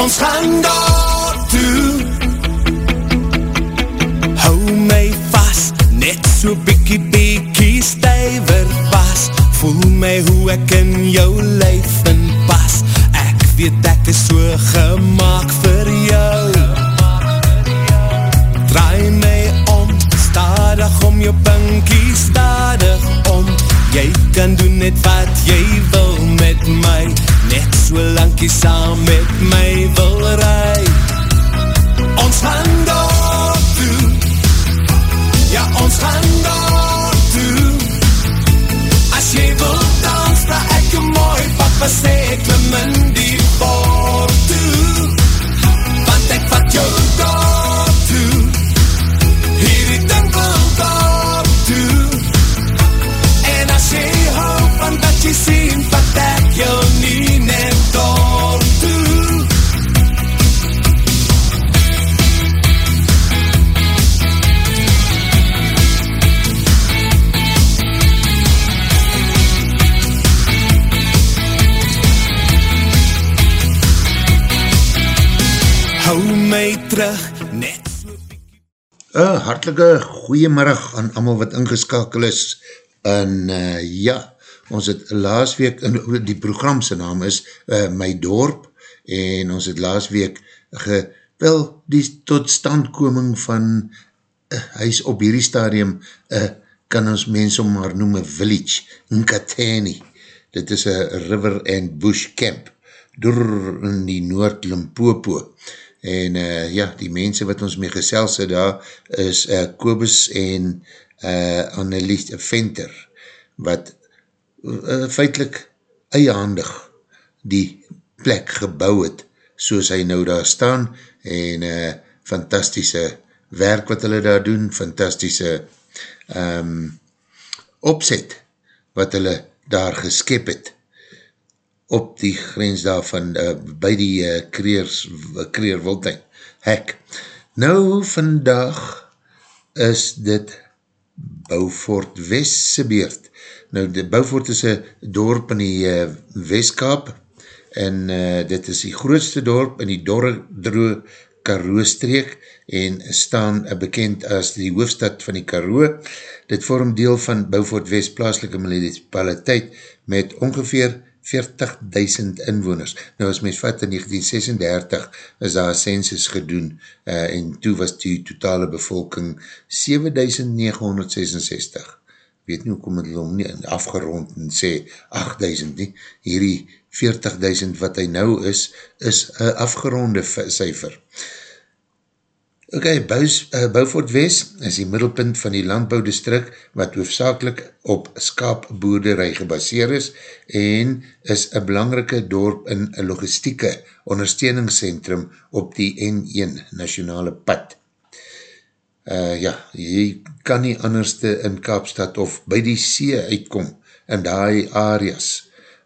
Ons gaan daar toe. Hou my vast Net so bikkie bikkie stuiver pas Voel my hoe ek in jou in pas. Ek weet ek is so gemaakt vir jou. Draai my om, stadig om jou pinkie stadig om. Jy kan doen net wat jy wil So lang jy saam met my wil rij Ons gaan daar toe. Ja, ons gaan daar toe. As jy wil dans, da ek jou mooi papa sê Klim in die boor toe. Want ek vat jou daar Een hartelike goeiemiddag aan allemaal wat ingeskakel is. En uh, ja, ons het laas week, in die programse naam is uh, My Dorp. En ons het laas week ge, wel die totstandkoming van uh, hy is op hierdie stadium uh, kan ons mens om maar noem een village, Nkatani dit is een river and bush camp door in die Noord-Limpopo en uh, ja, die mense wat ons mee gesels het daar is uh, Kobus en uh, Annelies Venter wat uh, feitlik eiehandig die plek gebouw het soos hy nou daar staan en uh, fantastische werk wat hulle daar doen, fantastische um, opzet wat hulle daar geskep het op die grens daarvan, uh, by die uh, kreers, kreer Wildtuin, hek. Nou vandag is dit Beaufort Westse beurt. Nou, die Beaufort is een dorp in die uh, Westkaap en uh, dit is die grootste dorp in die dorre droe Karoo-streek en staan bekend as die hoofstad van die Karoo. Dit vorm deel van Beaufort West plaaslike municipaliteit met ongeveer 40.000 inwoners. Nou as mens vat in 1936 is daar census gedoen uh, en toe was die totale bevolking 7.966. Weet nie hoe kom het om nie afgerond en sê 8.000 nie. Hierdie 40.000 wat hy nou is, is een afgeronde cijfer. Ok, Beaufort West is die middelpunt van die landbouwdistrik wat hoofdzakelik op skaapboerderij gebaseer is en is een belangrike dorp in logistieke ondersteuningscentrum op die N1 nationale pad. Uh, ja, jy kan nie anderste in Kaapstad of by die see uitkom in die areas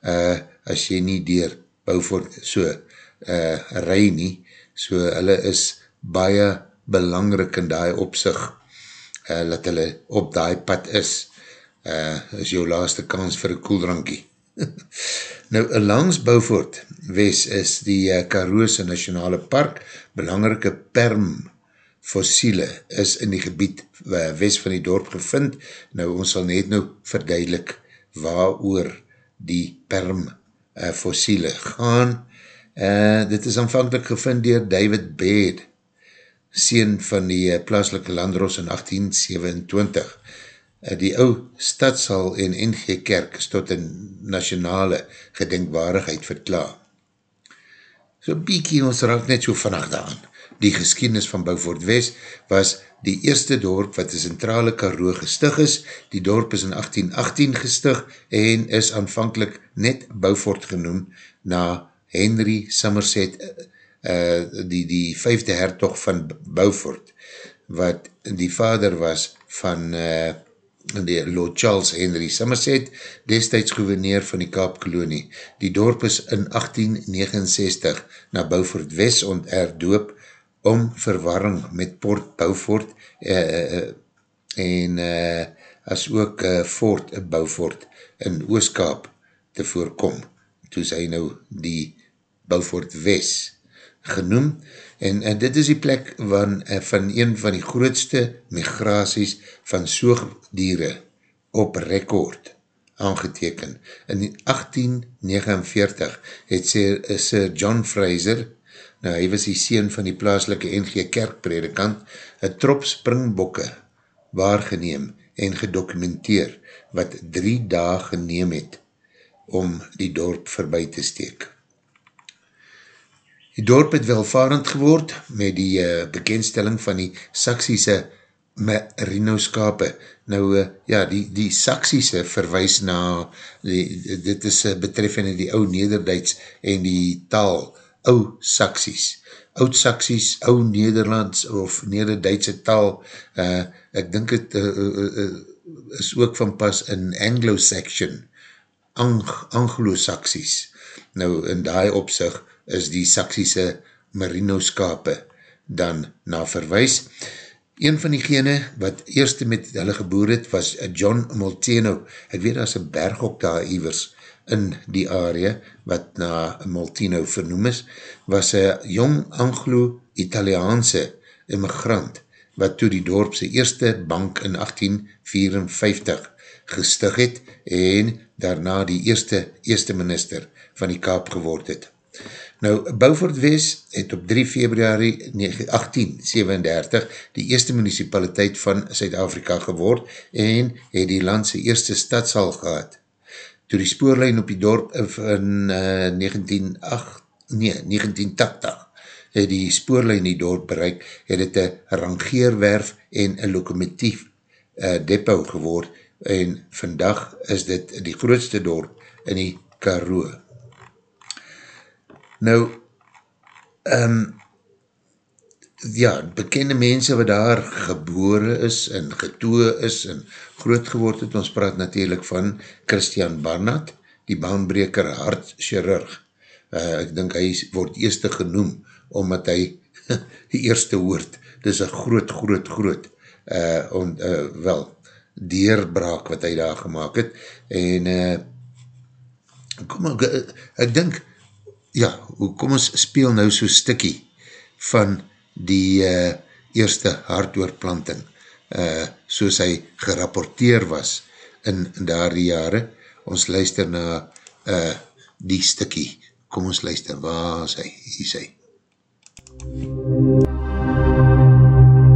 uh, as jy nie dier Beaufort so uh, rij nie, so hulle is baie belangrik in die opzicht uh, dat hulle op die pad is. Uh, is jou laaste kans vir een koeldrankie. Nou langs Beaufort West is die uh, Karoose Nationale Park belangrike perm fossiele is in die gebied uh, west van die dorp gevind. Nou ons sal net nou verduidelik waar oor die perm uh, fossiele gaan. Uh, dit is aanvankelijk gevind dier David Baird sien van die eh, plaaslike landros in 1827. Eh, die ou stadshal en NG Kerk is tot een nationale gedenkwaardigheid verklaar. So biekie ons raak net so vannacht aan. Die geschiedenis van Beaufort West was die eerste dorp wat die centrale karoo gestig is. Die dorp is in 1818 gestig en is aanvankelijk net Beaufort genoem na Henry Somerset uh, die, die vijfde hertog van Beaufort, wat die vader was van uh, die Lord Charles Henry Somerset, destijds gouverneer van die Kaapkolonie. Die dorp is in 1869 na Beaufort West onterdoop om verwarring met Port Beaufort uh, uh, en uh, as ook uh, Fort Beaufort in Ooskaap te voorkom. Toe sy nou die Beaufort West genoem en, en dit is die plek van, eh, van een van die grootste migraties van soogdiere op rekord aangeteken. In 1849 het Sir John Fraser, nou hy was die sien van die plaaslike NG kerkpredikant, een trop springbokke waargeneem en gedokumenteer wat drie daag geneem het om die dorp voorbij te steek. Die dorp het welvarend geword met die uh, bekendstelling van die Saksiese merinoskape. Nou, uh, ja, die, die Saksiese verwijs na, die, dit is uh, betreffende die ou Nederduits en die taal, ou Saksies. Oud Saksies, ou Nederlands of Nederduitse taal, uh, ek dink het uh, uh, uh, is ook van pas in Anglo-Saxon, Ang Anglo-Saksies. Nou, in die opzicht, is die Saksiese merinoskape dan na verwijs. Een van diegene wat eerste met hulle geboor het was John Molteno. Ek weet as een berg op daar ivers in die area wat na Molteno vernoem is, was een jong Anglo-Italiaanse immigrant wat toe die dorpse eerste bank in 1854 gestig het en daarna die eerste eerste minister van die Kaap geword het. Nou, Beaufort West het op 3 februari 1837 die eerste municipaliteit van Suid-Afrika geword en het die landse eerste stadshal gehad. Toe die spoorlijn op die dorp in uh, 1908, nee, 1980 het die spoorlijn die dorp bereik, het het een rangeerwerf en een lokomotief uh, depot geword en vandag is dit die grootste dorp in die Karoo. Nou, um, ja, bekende mense wat daar gebore is en getoe is en groot geword het, ons praat natuurlijk van Christian Barnard, die baanbreker hartchirurg. Uh, ek dink hy word eerste genoem, omdat hy die eerste woord, dis een groot, groot, groot, uh, on, uh, wel, deurbraak wat hy daar gemaakt het, en uh, kom ek, ek dink, ja, kom ons speel nou so stikkie van die uh, eerste hartoorplanting, uh, soos hy gerapporteer was in, in daar die jare. Ons luister na uh, die stikkie. Kom ons luister, waar is hy? Hier is hy.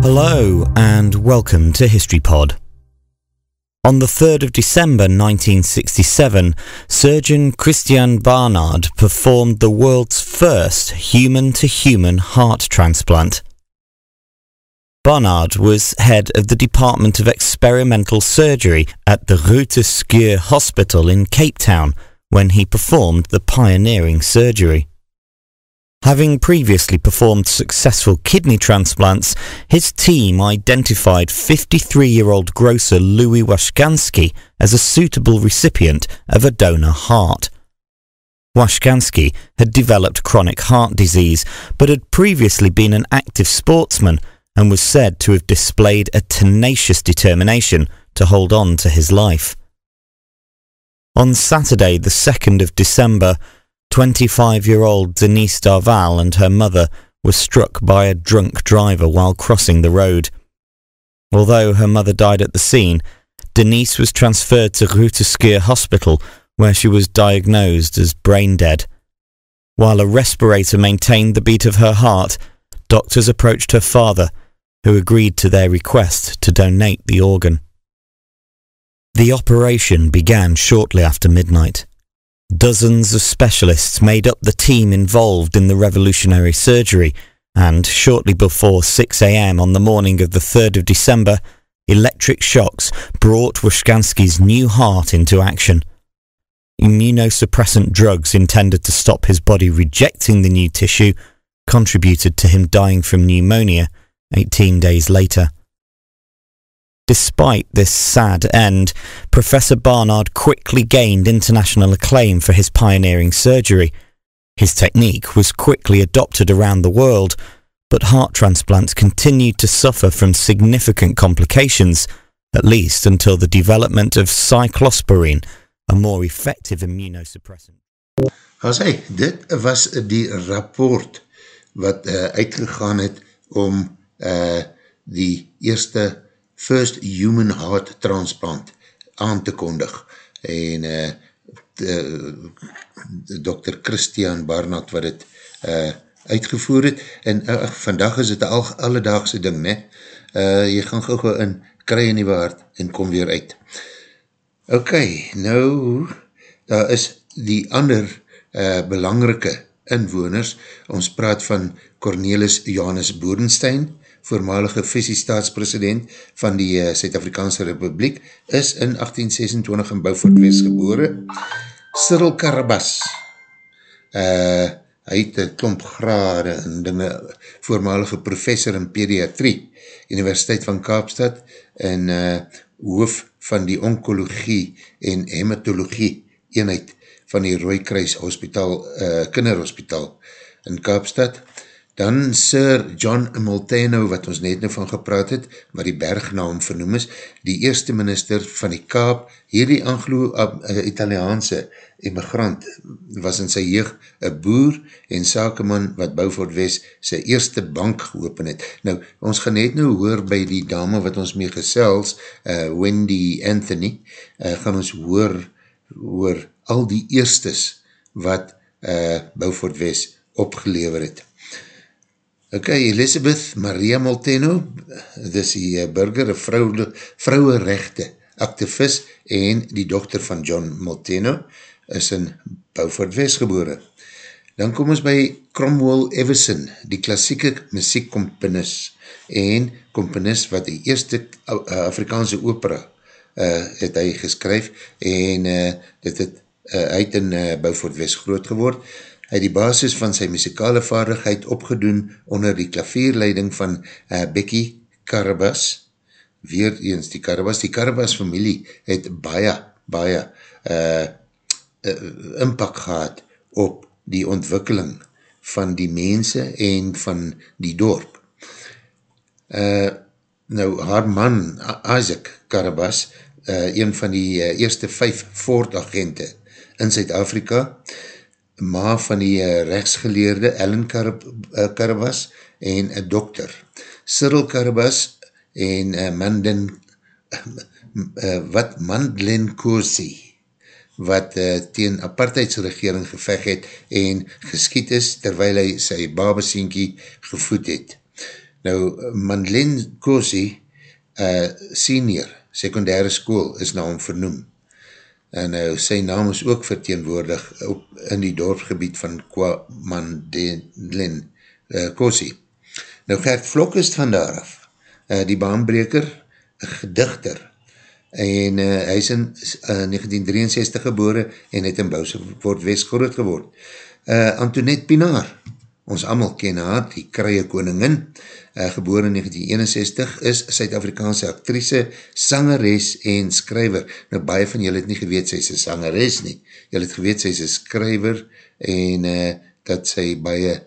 Hello and welcome to History Pod. On the 3rd of December 1967, surgeon Christian Barnard performed the world's first human-to-human heart transplant. Barnard was head of the Department of Experimental Surgery at the Rutherskeur Hospital in Cape Town when he performed the pioneering surgery. Having previously performed successful kidney transplants, his team identified 53-year-old grocer Louis Washkansky as a suitable recipient of a donor heart. Washkansky had developed chronic heart disease, but had previously been an active sportsman and was said to have displayed a tenacious determination to hold on to his life. On Saturday, the 2nd of December, 25-year-old Denise Darval and her mother were struck by a drunk driver while crossing the road. Although her mother died at the scene, Denise was transferred to Rutherskeur Hospital where she was diagnosed as brain dead. While a respirator maintained the beat of her heart, doctors approached her father, who agreed to their request to donate the organ. The operation began shortly after midnight. Dozens of specialists made up the team involved in the revolutionary surgery, and shortly before 6 a.m. on the morning of the 3rd of December, electric shocks brought Washkansky's new heart into action. Immunosuppressant drugs intended to stop his body rejecting the new tissue contributed to him dying from pneumonia 18 days later. Despite this sad end, Professor Barnard quickly gained international acclaim for his pioneering surgery. His technique was quickly adopted around the world, but heart transplants continued to suffer from significant complications, at least until the development of cyclosporine, a more effective immunosuppressant. Hy, dit was die rapport wat uh, uitgegaan het om uh, die eerste first human heart transplant aan te kondig en uh, Dr. Christian Barnard wat het uh, uitgevoer het en uh, vandag is het al alledaagse ding ne? Uh, jy gaan gauw in kry in die waard en kom weer uit ok, nou daar is die ander uh, belangrike inwoners, ons praat van Cornelis Johannes Boerenstein, voormalige visiestaatspresident van die uh, Suid-Afrikaanse Republiek, is in 1826 in Beaufort West gebore. Cyril Karabas, uh, hy het een klomp grade en dinge, voormalige professor in pediatrie, Universiteit van Kaapstad, en uh, hoof van die onkologie en hematologie eenheid van die Rooikruis Hospital, uh, kinderhospitaal in Kaapstad. Dan Sir John Molteno, wat ons net nou van gepraat het, wat die bergnaam vernoem is, die eerste minister van die Kaap, hierdie Anglo-Italiaanse immigrant, was in sy jeug een boer en sakeman wat Beaufort West sy eerste bank geopen het. Nou, ons gaan net nou hoor by die dame wat ons mee gesels, uh, Wendy Anthony, uh, gaan ons hoor, hoor al die eerstes wat uh, Beaufort West opgelever het. Ok, Elizabeth Maria Molteno, dis die uh, burger, vrouwe rechte activist en die dochter van John Molteno, is in Beaufort West gebore. Dan kom ons by Cromwell Everson, die klassieke muziekkomponist en komponist wat die eerste Afrikaanse opera uh, het hy geskryf en uh, dit het uh, uit in uh, Beaufort West groot geword. Hy het die basis van sy muzikale vaardigheid opgedoen onder die klavierleiding van uh, Becky Carabas. Weer eens die Carabas. Die Carabas familie het baie, baie uh, uh, inpak gehad op die ontwikkeling van die mense en van die dorp. Uh, nou, haar man, Isaac Carabas, uh, een van die uh, eerste vijf Ford-agente in Zuid-Afrika, ma van die uh, rechtsgeleerde Ellen Carabas en een dokter. Cyril Carabas en uh, Mandin, wat Mandlin Kosi, wat uh, teen apartheidsregering geveg het en geskiet is terwijl hy sy babesienkie gevoed het. Nou, Mandlin Kosi, uh, senior, secundaire school, is na hom vernoem. En nou, sy naam is ook verteenwoordig op, in die dorpsgebied van Kwamandlin uh, Kosi. Nou, Gert Vlok is van daar af, uh, die baanbreker, gedichter, en uh, hy is in uh, 1963 gebore en het in Bouseword West groot geword. Uh, Antoinette Pinaar, ons allemaal ken haar, die krije koningin, uh, geboor in 1961, is Suid-Afrikaanse actrice, sangeres en skryver. Nou, baie van julle het nie geweet sy is een sangeres nie. Julle het geweet sy is een skryver en uh, dat sy baie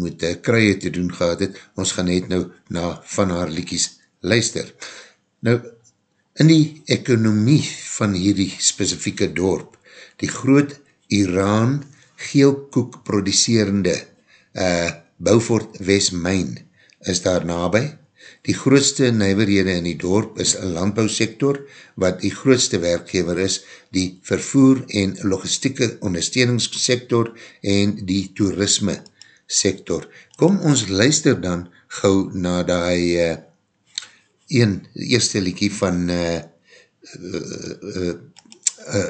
moet uh, krije te doen gehad het. Ons gaan net nou na van haar liekies luister. Nou, In die ekonomie van hierdie specifieke dorp, die groot Iran geelkoek producerende uh, Beaufort Westmijn is daar nabij. Die grootste nijverhede in die dorp is een landbouwsektor, wat die grootste werkgever is, die vervoer en logistieke ondersteuningssektor en die toerisme sektor. Kom ons luister dan gauw na die uh, een, eerste liekie van uh, uh, uh,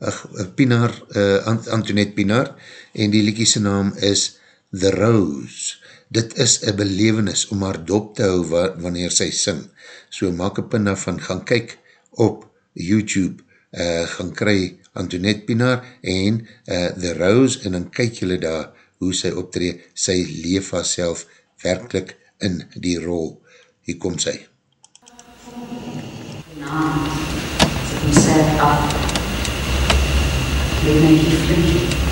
uh, Pinar, uh, Antoinette Pinar, en die liekie sy naam is The Rose. Dit is een belevenis om haar dop te hou wa wanneer sy sing. So maak een pinna van gaan kyk op YouTube, uh, gaan kry Antoinette Pinar en uh, The Rose, en dan kyk julle daar hoe sy optree, sy leef haar self werkelijk in die rol. Hier kom sy naam sit homself af. Dit maak jy vlieg.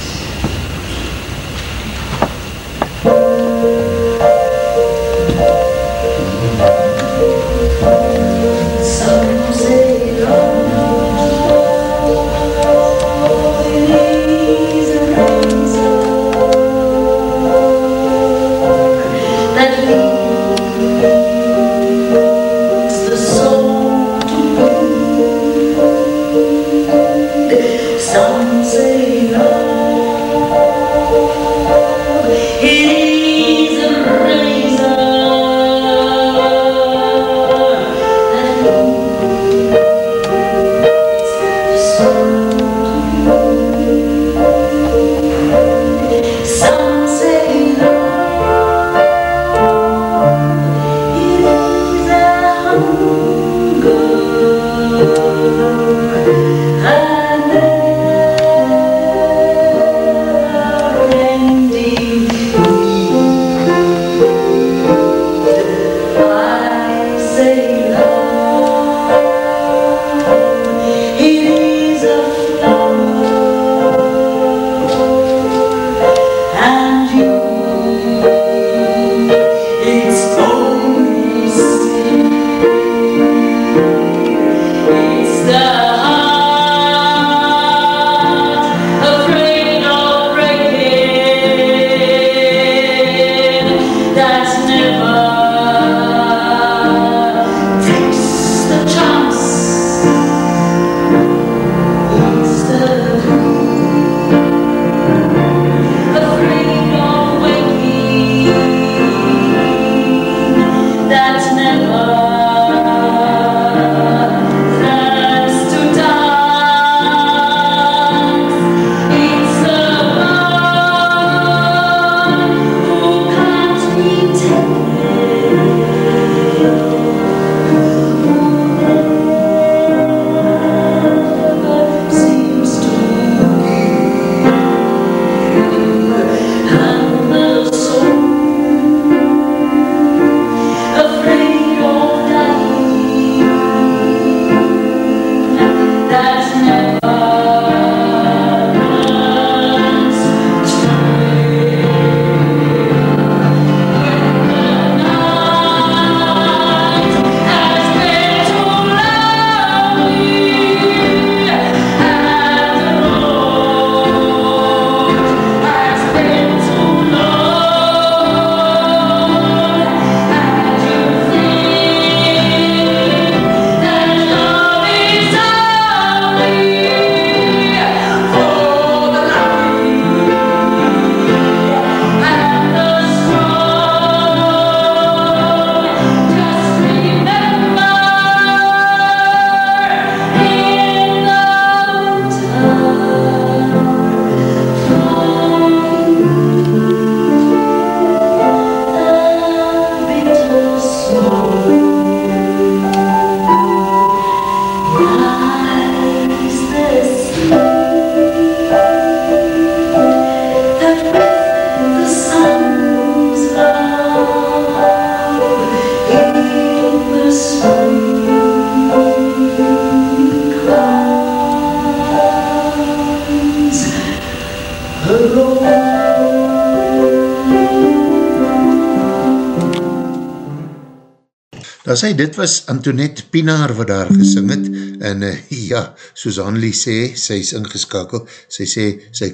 Daar sê, dit was Antoinette Pinaar wat daar gesing het, en uh, ja, soos Hanlie sê, sy is ingeskakel, sy sê, sy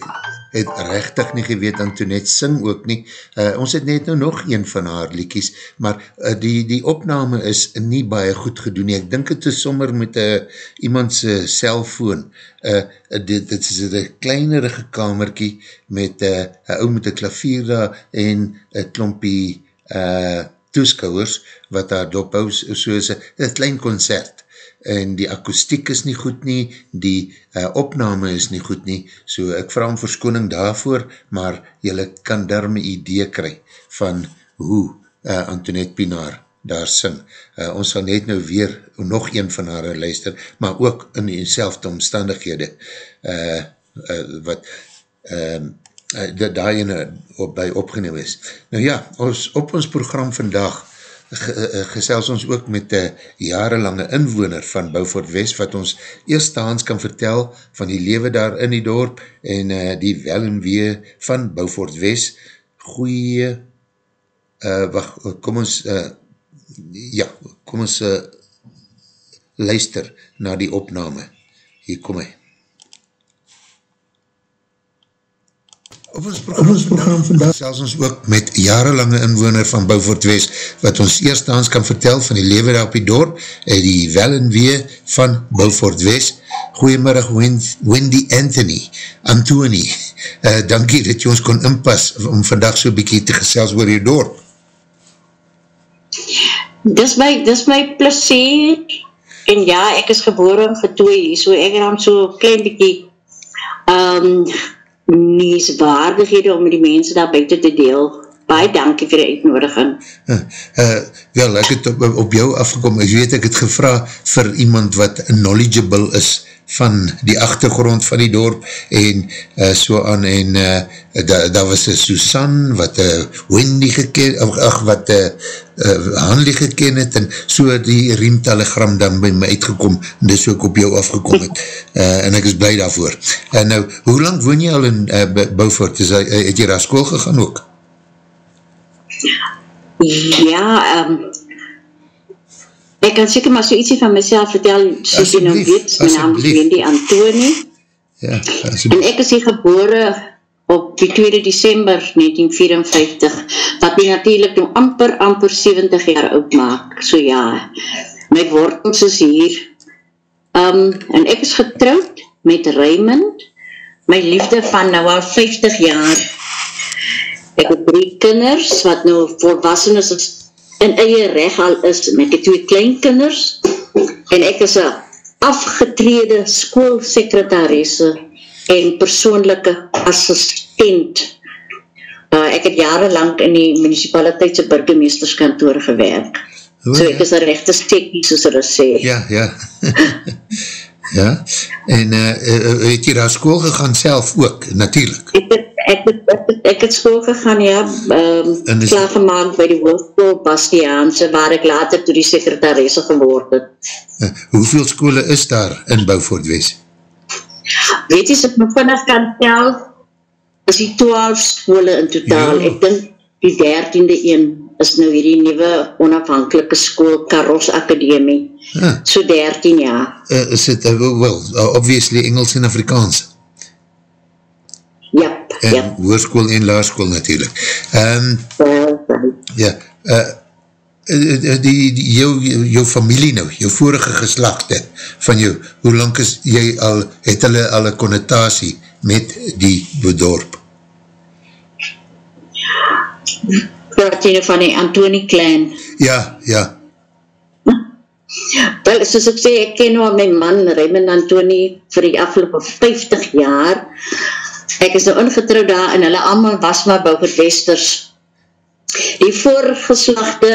het rechtig nie geweet, Antoinette sing ook nie, uh, ons het net nou nog een van haar liekies, maar uh, die, die opname is nie baie goed gedoen nie, ek dink het is sommer met uh, iemands uh, cellfoon, uh, dit, dit is een kleinerige kamerkie, met uh, een ou met een klavier daar, en een klompie, eh, uh, toeskouwers wat daar dophou soos een klein concert en die akoestiek is nie goed nie, die uh, opname is nie goed nie, so ek vraag om verskoning daarvoor, maar jylle kan daar my idee kry van hoe uh, Antoinette Pinaar daar sing. Uh, ons sal net nou weer nog een van haar luister, maar ook in die selfde omstandighede uh, uh, wat um, uh, dat daar ene op, by opgeneem is. Nou ja, ons, op ons program vandag eh, gesels ons ook met die jarelange inwoner van Beaufort West, wat ons eerstaans kan vertel van die lewe daar in die dorp en uh, die wel en wee van Beaufort West. Goeie, uh, wacht, kom ons, uh, ja, kom ons uh, luister na die opname. Hier kom hy. Op ons program, ons program vandag selfs ons ook met jarelange inwoner van Beaufort West, wat ons eerstens kan vertel van die lewe daar op die dorp, en die wel en wee van Beaufort West. Goeiemiddag Wendy Anthony, Antoni, uh, dankie dat jy ons kon inpas om vandag so bykie te gesels oor die dorp. Dis my, dis my plezier, en ja, ek is geboren getooi, so ek het dan so klein bykie um, nieuwswaardighede om die mense daar buiten te deel. Baie dankie vir die uitnodiging. Uh, uh, wel, ek het op, op jou afgekom, ek weet ek het gevra vir iemand wat knowledgeable is van die achtergrond van die dorp en uh, so aan en uh, daar da was een Susan wat uh, Wendy geken, ach, wat uh, uh, Hanley geken het en so die riemtelegram dan by my uitgekom en dis ook op jou afgekom het uh, en ek is blij daarvoor. Uh, nou, hoe lang woon jy al in uh, Beaufort? Is, uh, het jy daar school gegaan ook? Ja, um, ek kan seker maar so ietsie van myself vertel, soos jy nou weet, my naam is Wendy Antoni, ja, en ek is hier gebore op die 2 december 1954, wat my natuurlijk nou amper, amper 70 jaar oud maak, so ja, my wortels is hier, um, en ek is getrouwd met Raymond, my liefde van nou al 50 jaar, Ek het drie kinders, wat nou volwassen is, in eie recht al is, en ek het twee kleinkinders, en ek is een afgetrede schoolsekretaresse en persoonlijke assistent. Uh, ek het jarenlang in die municipaliteitse burgemeesterskantoor gewerk. O, so ek ja. is een rechte stekkie, soos hulle sê. Ja, ja. ja, en uh, het jy daar school gegaan self ook, natuurlijk? Ek het ek het, ek het, ek het school gegaan, ja, um, klaargemaakt by die hoofdskool Bastiaanse, waar ek later toe die sekretaresse geword het. Uh, hoeveel skole is daar in Beaufort West? Weet jy, as ek my vinnig kan tel, is die 12 skole in totaal. Ja. Ek dink die 13de een is nou hierdie nieuwe onafhankelike school, Karos Akademie. Ah. So 13 jaar. Uh, is het, uh, well, obviously Engels en Afrikaans? Ja, en ja. hoerskoel en laarskoel natuurlijk. Um, ja, uh, die, die, jou, jou familie nou, jou vorige geslachte van jou, hoe lang is jy al, het hulle al een connotatie met die bedorp? Praat jy van die Antonie Klein? Ja, ja. Wel, soos ek sê, ek ken nou my man, Raymond Antonie, vir die afgelopen 50 jaar, ek is nou ingetrouw daar en hulle allemaal was maar Boukert Westers. Die voorgeslachte,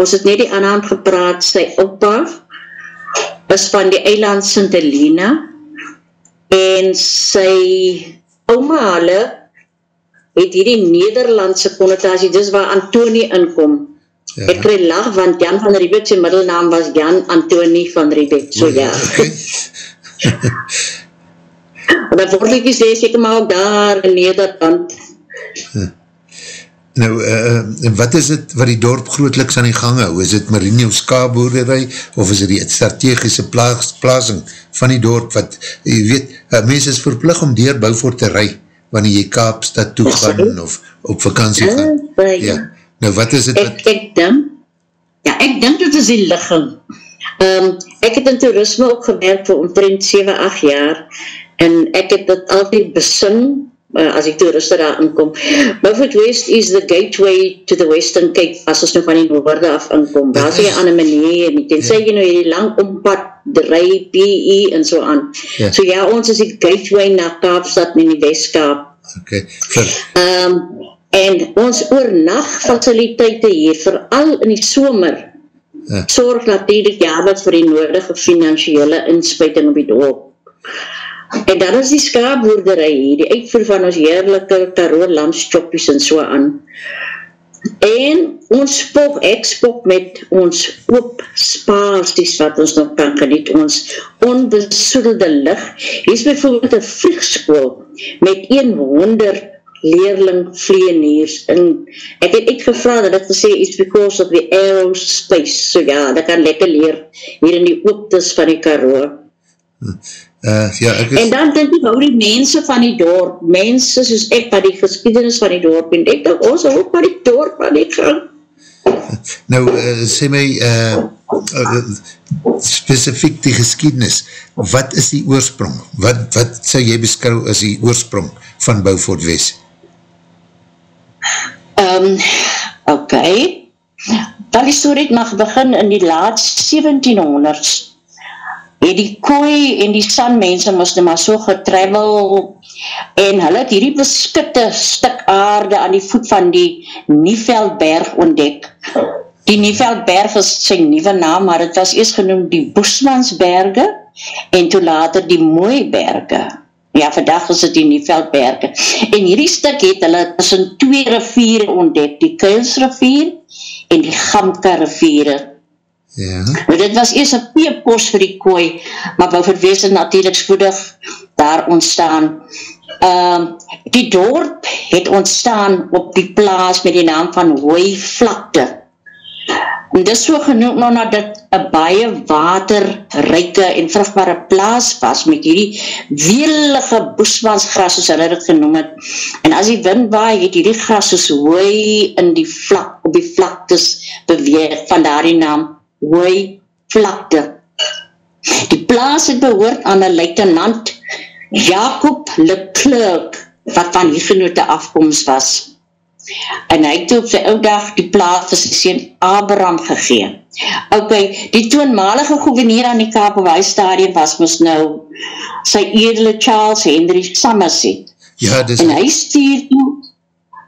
ons het net die aanhand gepraat, sy opa is van die eiland Sint Helena en sy oma hulle het hierdie Nederlandse konnotatie, dis waar Antonie inkom. Ja. Ek krij lag, want Jan van Riebeck sy middelnaam was Jan Antonie van Riebeck, so ja. En dan word ek sê, sê ek maar ook daar in Nederland. Nou, uh, wat is het wat die dorp grootliks aan die gang hou? Is het Marino Ska-boerderij of is het die strategische plaas, plaasing van die dorp wat, jy weet, uh, mens is verplig om deur Bouvoort te rij wanneer jy Kaapstad toe gaan of op vakantie gaan. Ja, nou wat is het wat... Ek, ek denk, ja, ek denk dat is die ligging. Um, ek het in toerisme ook gewerkt vir omtrent 7-8 jaar en ek het dit altyd besin uh, as die toeriste daar inkom. Beaufort West is the gateway to the Western Cape, as ons nou van die noorde af inkom. Daar is jy aan een manier, en tenzij ja. jy nou hierdie lang ompad, draai, PE en so aan. Ja. So ja, ons is die gateway na Kaapstad en die Westkaap. Okay. Um, en ons oornacht faciliteite hier, vooral in die somer, ja. sorg natuurlijk ja, wat vir die nodige financiële inspuiting op die dorp. En dan is die skaapboerderij hier, die uitvoer van ons heerlijke karo lamstjoppies en so aan. En ons spok, ek spok met ons oop spaasties wat ons nog kan geniet, ons onbesoedelde licht. Hier is bijvoorbeeld een vliegskool met 100 leerling vleeniers. En ek het ek gevraag dat het gesê is because of the aerospace. So ja, dat kan lekker leer hier in die ooptes van die karo. Uh, ja, ek is... En dan denk ek, hou die mense van die dorp, mense soos ek, wat die geschiedenis van die dorp, en ek denk, ons hou van die dorp van die gang. Nou, uh, sê my, uh, uh, specifiek die geschiedenis, wat is die oorsprong? Wat, wat sal jy beskou as die oorsprong van Beaufort West? Um, ok, dan die story het mag begin in die laat 1700s, het die kooi en die sanmense moest nou maar so getravel en hulle het hierdie beskitte stuk aarde aan die voet van die Nieveldberg ontdek. Die Nieveldberg is sy nieuwe naam, maar het was eerst genoemd die Boesmansberge en toe later die Mooiberge. Ja, vandag is het die Nieveldberge. En hierdie stuk het hulle tussen twee riviere ontdek, die Kuilsrivier en die Gamka riviere Ja. Dit was eers een peepos vir die kooi, maar wou verwees het natuurlijk spoedig daar ontstaan. Uh, die dorp het ontstaan op die plaas met die naam van Hooi Vlakte. En dit is so genoemd nou na dit een baie waterrijke en vruchtbare plaas was met hierdie weelige boesmansgras soos hulle dit genoem het. En as die wind waai het hierdie gras soos hooi in die vlak, op die vlaktes beweeg van daar die naam hooi vlakte. Die plaas het behoort aan een luitenant Jacob Leclerc, wat van die genote afkomst was. En hy het op sy ouddag die plaas vir sy sien Abraham gegeen. Ok, die toonmalige gouvenier aan die Kaapelwaai stadium was mis nou sy edele Charles Henry Somerset. Ja, dis... En hy stuur toe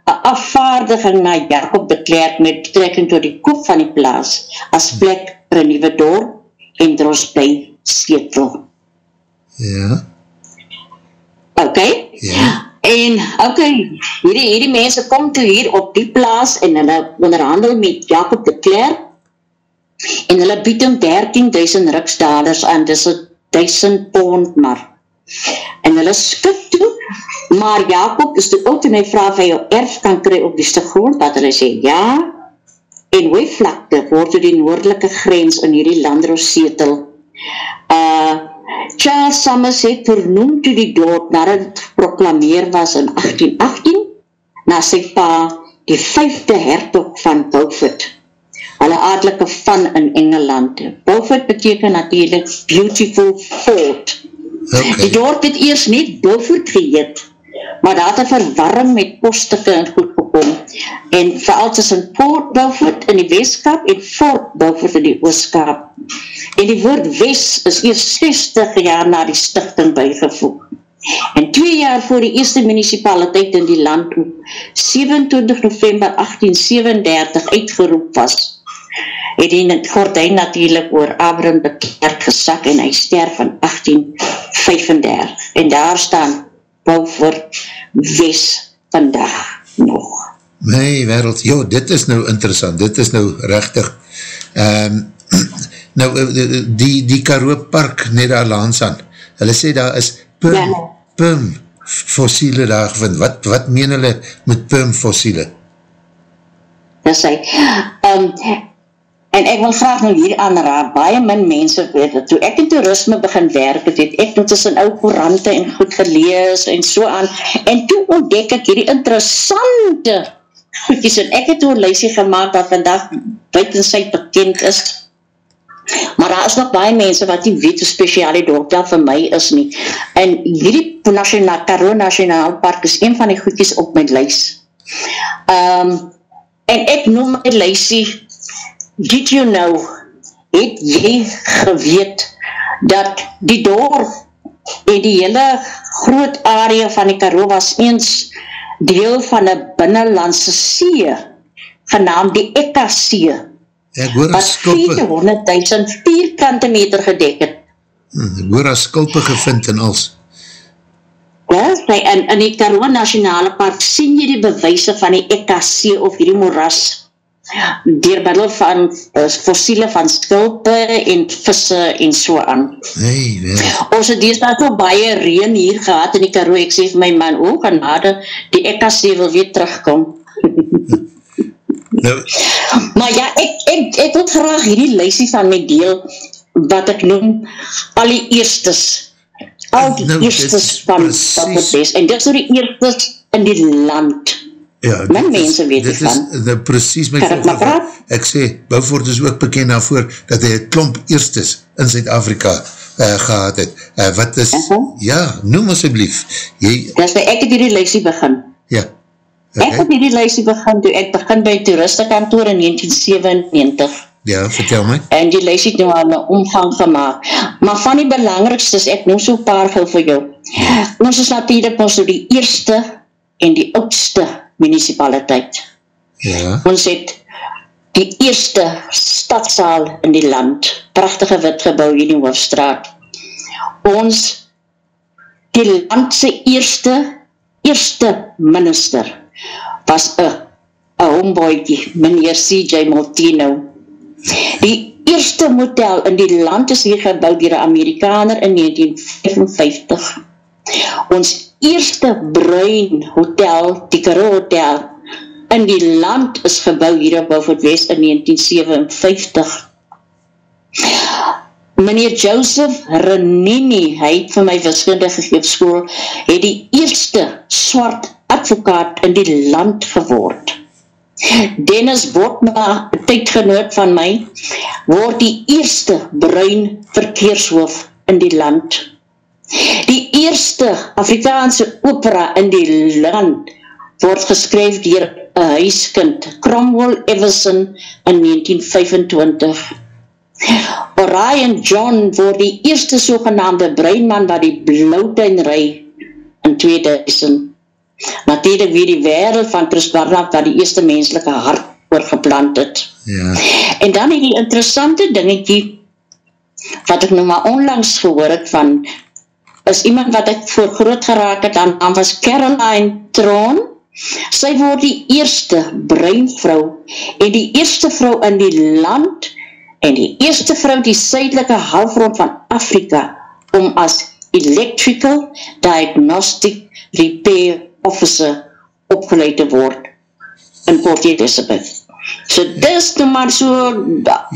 een afvaardiging na Jacob de Klerk met betrekking tot die koop van die plaas as plek vir een nieuwe dorp en drosbij sketel. Ja. Ok. Ja. En, ok, hierdie, hierdie mense kom toe hier op die plaas en hulle onderhandel met Jacob de Klerk en hulle bied hem 13.000 riksdaders aan, dis 1000 pond maar. En hulle skip toe Maar Jacob is toe ook en hy vraag of hy jou erf kan kry op die stuk grond, dat hulle sê ja, en hoe vlakte word die noordelike grens in hierdie landrooszetel. Uh, Charles Summers het vernoem toe die dood nadat het proklameer was in 1818, na sy pa, die vijfde hertog van Beaufort, hulle aardelike van in Engeland. Beaufort beteken natuurlijk beautiful fort. Okay. Die dorp het eers net Beaufort geheet, maar daar het een verwarring met poststukke en goed gekom. En vooral tussen Port Beaufort in die Westkap en Fort Beaufort in die Oostkap. En die woord West is eerst 60 jaar na die stichting bijgevoeg. En twee jaar voor die eerste municipaliteit in die land op 27 november 1837 uitgeroep was, het die gordijn natuurlijk oor Abram de kerk gesak en hy sterf in 1835. En daar staan Beaufort West vandag nog. My wereld, jo, dit is nou interessant, dit is nou rechtig. Um, nou, eh, eh, die, die Karoo Park net daar langs aan, hulle sê daar is pum, ja. pum fossiele daar gevind. Wat, wat meen hulle met pum fossiele? Dis hy. Um, En ek wil graag nou hier aanraad, baie min mense weet dat toe ek in toerisme begin werk, het, het ek nou tussen ou korante en goed gelees en so aan, en toe ontdek ek hierdie interessante goedjes, en ek het oor lysie gemaakt dat vandag buiten sy bekend is, maar daar is nog baie mense wat die weet hoe speciaal die dorpdel vir my is nie, en hierdie nationaal, Karo Nationaal Park is een van die goedjes op my lys. Um, en ek noem my lysie did you know, het jy geweet, dat die dorp en die hele groot area van die Karoo was eens deel van een binnenlandse see, genaamd die Eka See, wat 400.000 vierkante meter gedek het. Hmm, ek hoor as skulpe gevind en als. Ja, in, in die Karoo Nationale Park sien jy die bewijse van die Eka See of die moras dier middel van uh, fossiele van skulpe en visse en so aan. Nee, nee. Ons het dies daar so baie reen hier gehad in die Karoo, ek sê vir my man, o, genade, die ekkasie wil weer terugkom. nou. Maar ja, ek, ek, ek wil graag hierdie lysie van my deel, wat ek noem, al die eerstes, al die nou, eerstes van Tappelbes, en dit is so die eerstes in die land, Ja, my mense weet dit van. Dit is precies my volgende. Ek sê, Bouvoort is ook bekend daarvoor dat hy klomp eerstes in Zuid-Afrika uh, gehad het. Uh, wat is, uh -huh. ja, noem asjeblief. Jy, Dis by ek het hierdie lysie begin. Ja. Okay. Ek het hierdie lysie begin, toe ek begin by toeristenkantoor in 1997. Ja, vertel my. En die lees het nou aan een omgang gemaakt. Maar van die belangrikste is, ek noem so paar vir jou. Ons is natuurlijk ons die eerste en die oudste municipaliteit. Ja. Ons het die eerste stadsaal in die land, prachtige witgebouw hier in die Hoofstraat. Ons, die landse eerste, eerste minister, was een homeboykie, meneer C.J. Maltino. Die eerste motel in die land is hier gebouwd dier een Amerikaner in 1955. Ons eerste bruin hotel, die Karo Hotel, in die land is gebouw hier op Beaufort West in 1957. Meneer Joseph Renini, hy het vir my wiskunde gegeef school, het die eerste swart advokaat in die land geword. Dennis Botma, tydgenoot van my, word die eerste bruin verkeershoof in die land. Die eerste Afrikaanse opera in die land word geskryf dier een huiskind, Cromwell Everson in 1925. Orion John word die eerste sogenaamde bruinman wat die blauwtuin rij in 2000. Natuurlijk weer die wereld van Chris Barnard wat die eerste menselike hart oorgeplant het. Ja. En dan die interessante dingetje wat ek nou maar onlangs gehoor het van is iemand wat ek voor groot geraak het aan naam was Caroline Tron sy word die eerste bruin vrou en die eerste vrou in die land en die eerste vrou die suidelike halfrond van Afrika om as electrical diagnostic repair officer opgeleid te word in Port Elizabeth. So dis nou maar so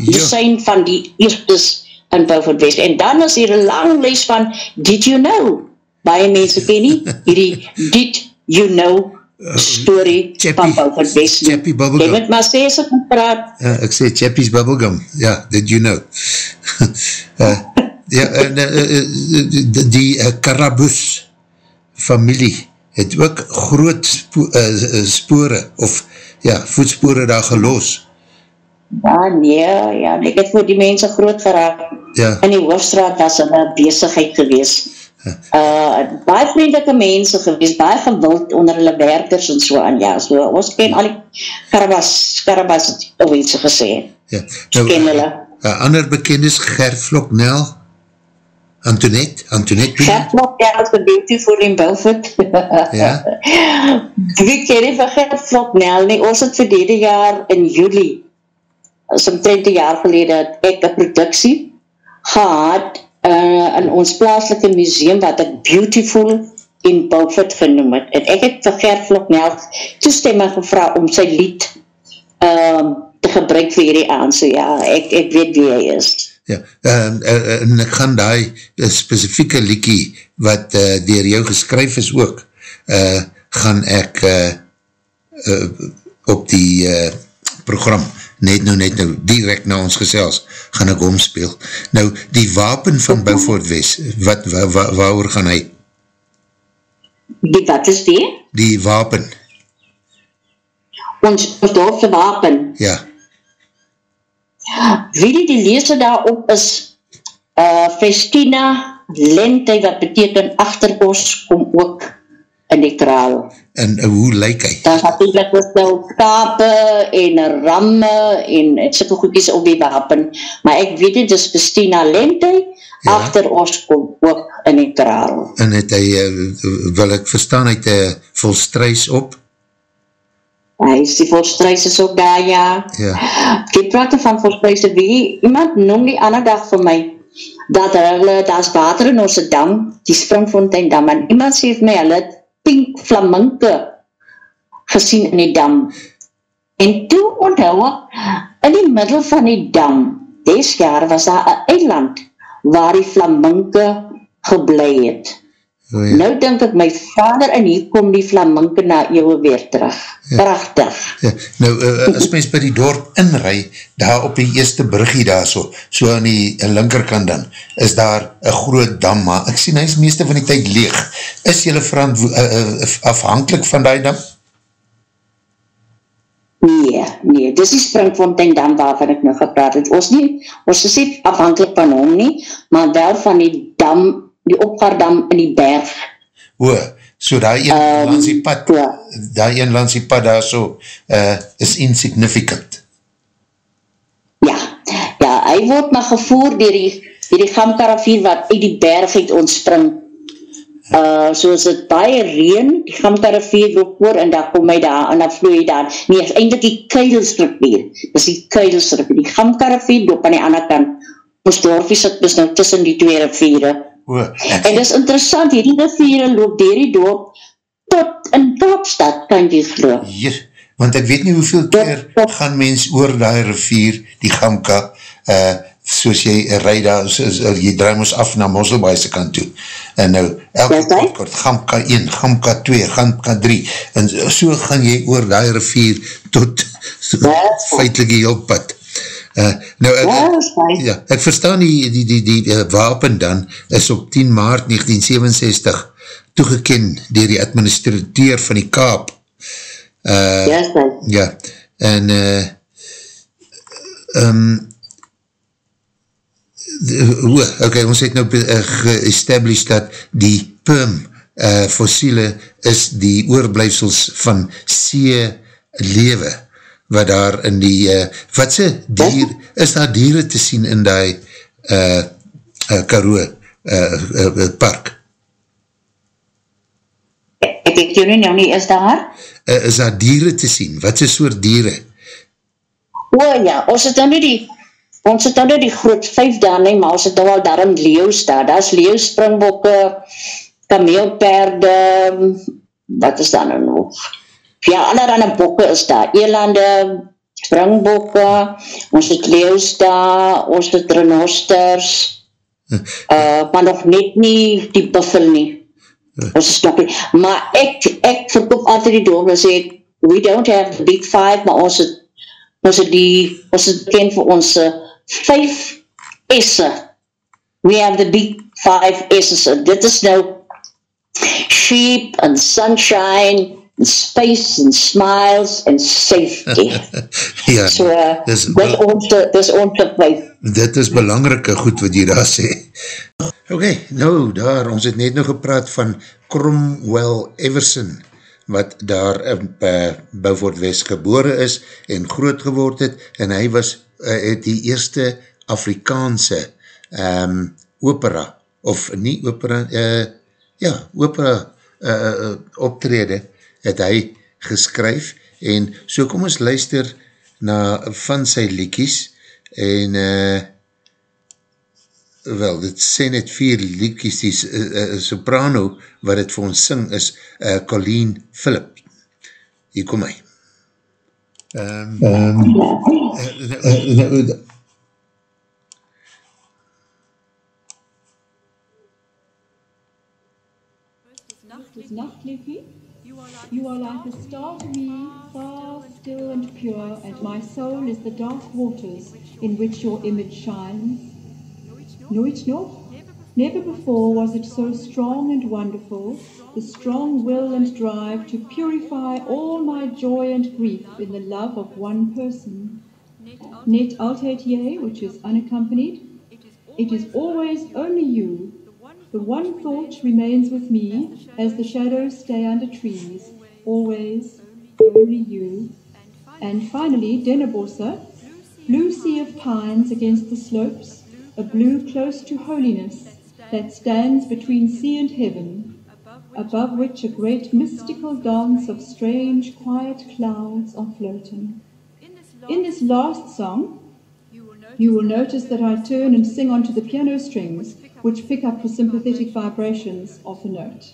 die sein van die eerstes in Beaufort West. En dan is hier een lang lees van Did you know? Baie mense ken nie, hierdie Did you know story uh, van Beaufort West. Chappie Bubblegum. Jy moet maar sê as ek moet praat. Ja, ek sê Chappie's Bubblegum. Ja, did you know? uh, ja, uh, uh, die, die uh, Karabus familie het ook groot spo uh, spore of ja, voetspore daar gelos. Ja, nee, ja, ek het voor die mense groot geraak. Ja. In die hoofdstraat was een bezigheid gewees. Uh, baie vriendelike mense gewees, baie gewild onder hulle werkers en so aan, ja, so, ons ken al die karabas, karabas, of iets gesê. Ja, nou, ken hulle. Uh, ander bekend is Gert Vloknel, Antoinette, Antoinette Gert Vloknel is gebeurd voor in Belfort. ja. Wie ken nie van Gert Vloknel nie, ons het verlede jaar in juli, som 20 jaar gelede, het ek een productie gehad uh, in ons plaaslike museum wat ek Beautiful in Beaufort genoem het. En ek het vir Gert Vloknel toestemming gevra om sy lied um, te gebruik vir hierdie aan. So ja, ek, ek weet wie hy is. Ja, en, en ek gaan die specifieke liekie wat uh, dier jou geskryf is ook, uh, gaan ek uh, uh, op die uh, program net nou net nou direct na ons gesels, gaan ek omspeel. Nou, die wapen van Beaufort West, wat, waar, waar, waar gaan hy? Die wat is die? Die wapen. Ons, ons dorpse wapen? Ja. Wie die die leese daarop is, uh, Festina Lente, wat beteken achterbos, kom ook in die kraal. En uh, hoe lyk hy? Dan natuurlijk is nou kape en ramme en sikke goedkies op die wapen. Maar ek weet het, is Christina Lente, ja. achter ons kom ook in die kraal. En het hy, uh, wil ek verstaan, het hy volstruis op? Hy is die volstruis is ook daar, ja. Ja. Ek praat van volstruis, wie, iemand noem die ander dag vir my, dat hulle, daar is water in ons dam, die springfontein dam, en iemand sê vir my, hulle het pink flaminke gesien in die dam. En toe onthou ek, in die middel van die dam, des jaar was daar een eiland waar die flaminke geblei het. Oh, ja. Nou denk ek, my vader en hier kom die flaminke na eeuwe weer terug. Ja. Prachtig. Ja. Nou, uh, as mens by die dorp inrij, daar op die eerste bruggie daar so, so aan die linkerkant dan, is daar een groot dam, maar ek sien hy is meeste van die tyd leeg. Is jylle uh, uh, afhankelijk van die dam? Nee, nee, dis die Springfontein dam waarvan ek nou gepraat het. Ons nie, ons is nie afhankelijk van hom nie, maar wel van die dam, die opgaardam in die berg. O, so daar een um, landsie pad, ja. daar een landsie pad daar so, uh, is insignificant. Ja, ja, hy word maar gevoer dier die, dier die gamkaravier wat uit die berg het ontspring uh, soos het baie reen, die Gamka rivier loop voor en daar kom hy daar en dan vloe hy daar. Nee, is eindelijk die Keidelsrivier, dis die Keidelsrivier. Die Gamka rivier loop aan die ander kant. Ons dorpie sit dus nou tussen die twee riviere. O, en dis interessant, hierdie riviere loop dier die dorp tot in Kaapstad, kan jy geloof. Ja, want ek weet nie hoeveel keer gaan mens oor die rivier, die Gamka, uh, soos jy rijd daar, soos, jy draai ons af na Mosselbaise kant toe, en nou, elke kort, Gamka 1, Gamka 2, Gamka 3, en so gaan jy oor die rivier tot so, feitlik die hulppad. Uh, nou, ek, ja, ek verstaan die, die, die, die, die wapen dan, is op 10 maart 1967 toegeken dier die administrateur van die Kaap. Uh, yes, ja, en uh, um, hoe, ok, ons het nou uh, ge-established dat die perm uh, fossiele is die oorblijfsels van see lewe, wat daar in die, uh, wat se dier, is daar dieren te sien in die uh, uh, Karoo uh, uh, park? Ek het jou nou nie, is daar? Uh, is daar dieren te sien? Wat is soort dieren? O ja, ons het nou nie die ons het nou die groot vijf daar nie, maar ons het nou al daarom leeuws daar, daar is leeuws, springbokke, kameelperde, wat is daar nou nog? Ja, allerhande bokke is daar, elande, springbokke, ons het leeuws daar, ons het renosters, uh, maar nog net nie die buffel nie. Ons is nog nie, maar ek, ek verkoop altijd die doom en sê, we don't have the big five, maar ons het, ons het die, ons het bekend vir ons uh, vyf esse. We have the big five esses. Dit is nou sheep and sunshine space and smiles and safety. ja, so, uh, dis, dis ons, dis ons vyf. Dit is belangrike goed wat jy daar sê. Ok, nou daar, ons het net nog gepraat van Cromwell Everson, wat daar in uh, Beaufort West gebore is en groot geword het, en hy was uh, het die eerste Afrikaanse um, opera, of nie opera, uh, ja, opera uh, optrede, het hy geskryf, en so kom ons luister na van sy liekies, en uh, wel, dit sê net vier liekies, die uh, soprano, wat het vir ons sing, is uh, Colleen Phillip. Hier kom hy. Um, um, You are like a star to me, far, still and pure, and my soul is the dark waters in which your image shines. Nooit nog? Never before was it so strong and wonderful, the strong will and drive to purify all my joy and grief in the love of one person. Net alteit ye, which is unaccompanied. It is always only you. The one thought remains with me as the shadows stay under trees. Always only you. And finally, Denaborsa, blue sea of pines against the slopes, a blue close to holiness that stands between sea and heaven, above which a great mystical dance of strange, quiet clouds are floating. In this last song, you will notice that I turn and sing onto the piano strings, which pick up the sympathetic vibrations of the note.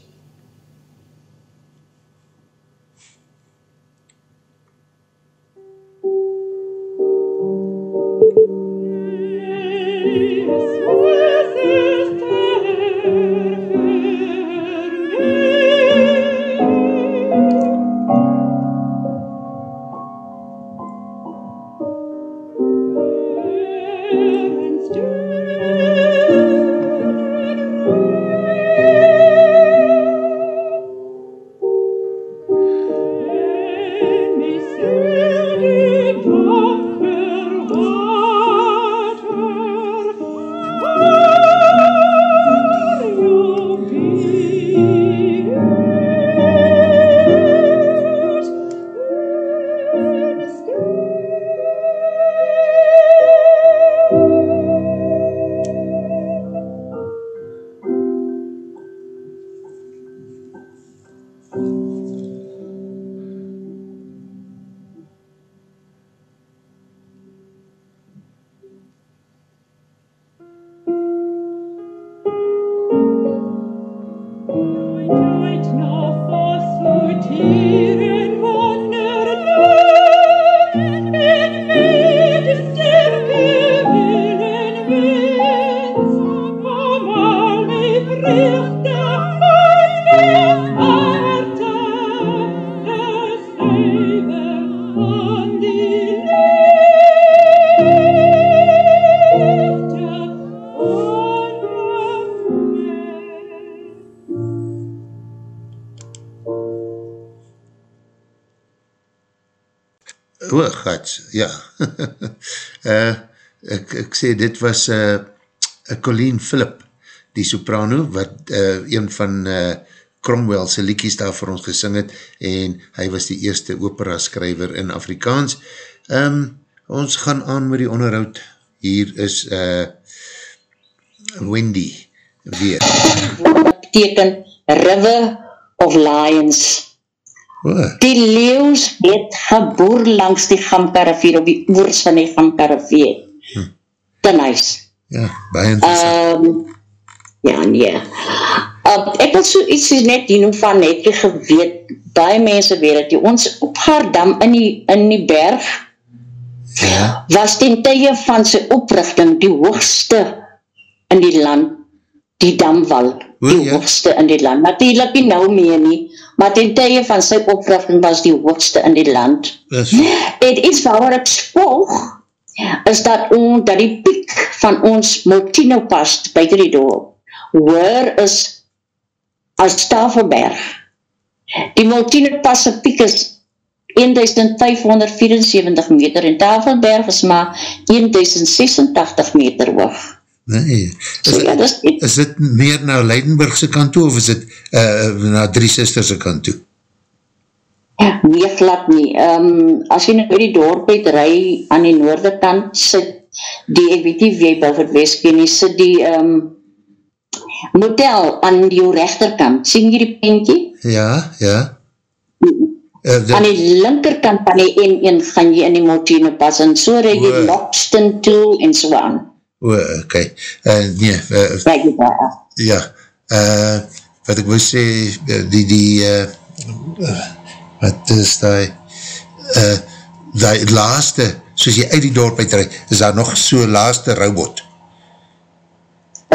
Gats, ja. uh, ek, ek sê, dit was uh, Colleen Phillip, die soprano, wat uh, een van uh, Cromwell sy liekies daar vir ons gesing het, en hy was die eerste opera skryver in Afrikaans. Um, ons gaan aan met die onderhoud. Hier is uh, Wendy weer. Teken River of Lions. Oh. Die leeuws het geboor langs die Gamkarivier, op die oors van die Gamkarivier. Hm. Ten huis. Ja, baie interessant. Um, ja, nee. Uh, ek wil so iets net die noem van net geweet, baie mense weet dat ons opgaardam in die, in die berg ja. was ten tye van sy oprichting die hoogste in die land, die damwal, die ja. hoogste in die land. Natuurlijk nie nou meer nie, maar ten tye van sy oprichting was die hoogste in die land. Yes. En iets waar ek spoog, is dat, on, dat die piek van ons Multino past buiten die dorp, hoor is as Tafelberg. Die Multino passe piek is 1574 meter en Tafelberg is maar 1086 meter hoog. Nee, is, so, ja, is, is dit meer na Leidenburgse kant toe of is dit uh, na Drie Sisterse kant toe? Ja, nee, glad nie. Um, as jy nou die dorp het, rij aan die noorde kant, sit die, ek weet nie, wie by het wees, nie, sit die um, motel aan die rechterkant. Sien jy die pentje? Ja, ja. Uh, de, aan die linkerkant van die N1 gaan jy in die Multino pas en so rij jy Lockston toe en so aan. O, ok. Uh, nee, uh, ja, uh, wat ek wil sê, die, die, uh, wat is die, uh, die laaste, soos jy uit die dorp uitrijd, is daar nog so laaste robot.